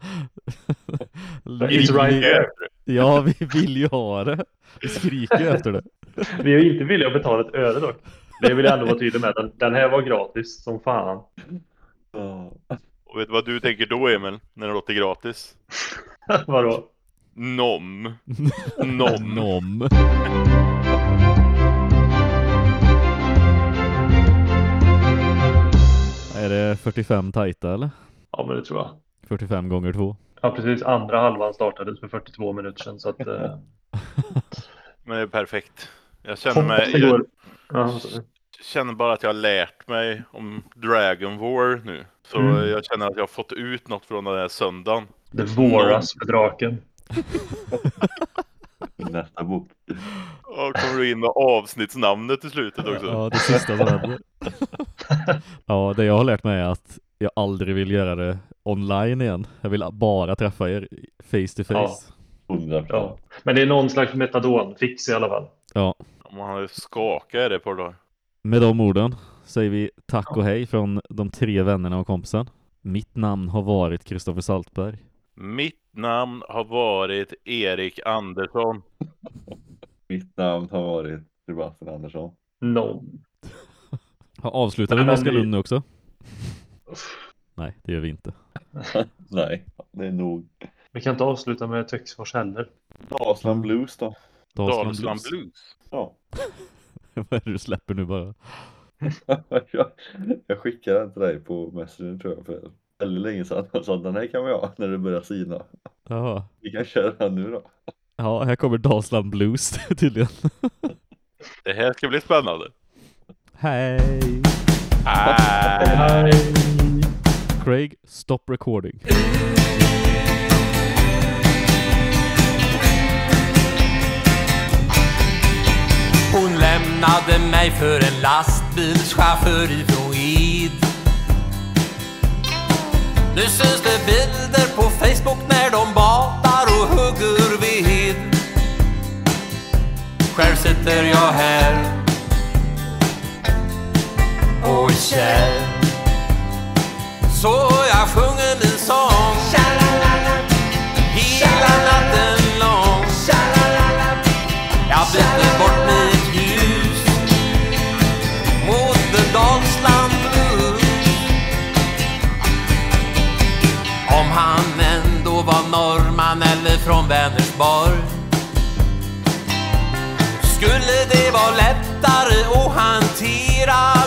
It's right there. Ja, vi vill ju ha det. Vi skriker efter det. Vi är ju inte villiga att betala ett öre dock. Det vill jag ändå vara tydlig med. Den, den här var gratis som fan. Och vet du vad du tänker då Emil? När det låter gratis? Vadå? Nom. Nom. Nom. Är det 45 tajta eller? Ja, men det tror jag. 45 gånger 2. Ja, precis. Andra halvan startades för 42 minuter sedan. Så att, eh, Men det är perfekt. Jag känner mig... Jag. Ja, känner bara att jag har lärt mig om Dragon War nu. Så Mm. jag känner att jag har fått ut något från den här söndagen. det våras för draken. Nästa bok. Och kommer du in med avsnittsnamnet i slutet också? Ja, det sista som händer. Ja, det jag har lärt mig är att jag aldrig vill göra det online igen. Jag vill bara träffa er face to face. Ja. 100 Ja. Men det är någon slags metadonfix i alla fall. Ja. Om man har skakat är det på dagar. Med de orden säger vi tack och hej från de tre vännerna och kompisen. Mitt namn har varit Kristoffer Saltberg. Mitt namn har varit Erik Andersson. Mitt namn har varit Sebastian Andersson. Någon. Avslutar vi med Oskar Lund nu också? Nej, det gör vi inte. Nej, det är nog. Vi kan inte avsluta med Töcksfors heller. Dalsland Blues då. Dalsland Dalsland Blues. Ja. Vad är det du släpper nu bara? jag, jag skickade den till dig på Messenger tror jag för väldigt länge sedan. Så den här kan vi ha när det börjar sina. Ja, Vi kan köra den nu då. ja här kommer Dalsland Blues tydligen. Det här ska bli spännande. Hej! Hej! Craig, stop recording. Lämnade mig för en lastbilschaufför ifrån Id Nu syns det bilder på Facebook när de badar och hugger ved Själv sitter jag här och är kär. Så jag sjunger Vänersborg Skulle det vara lättare att hantera?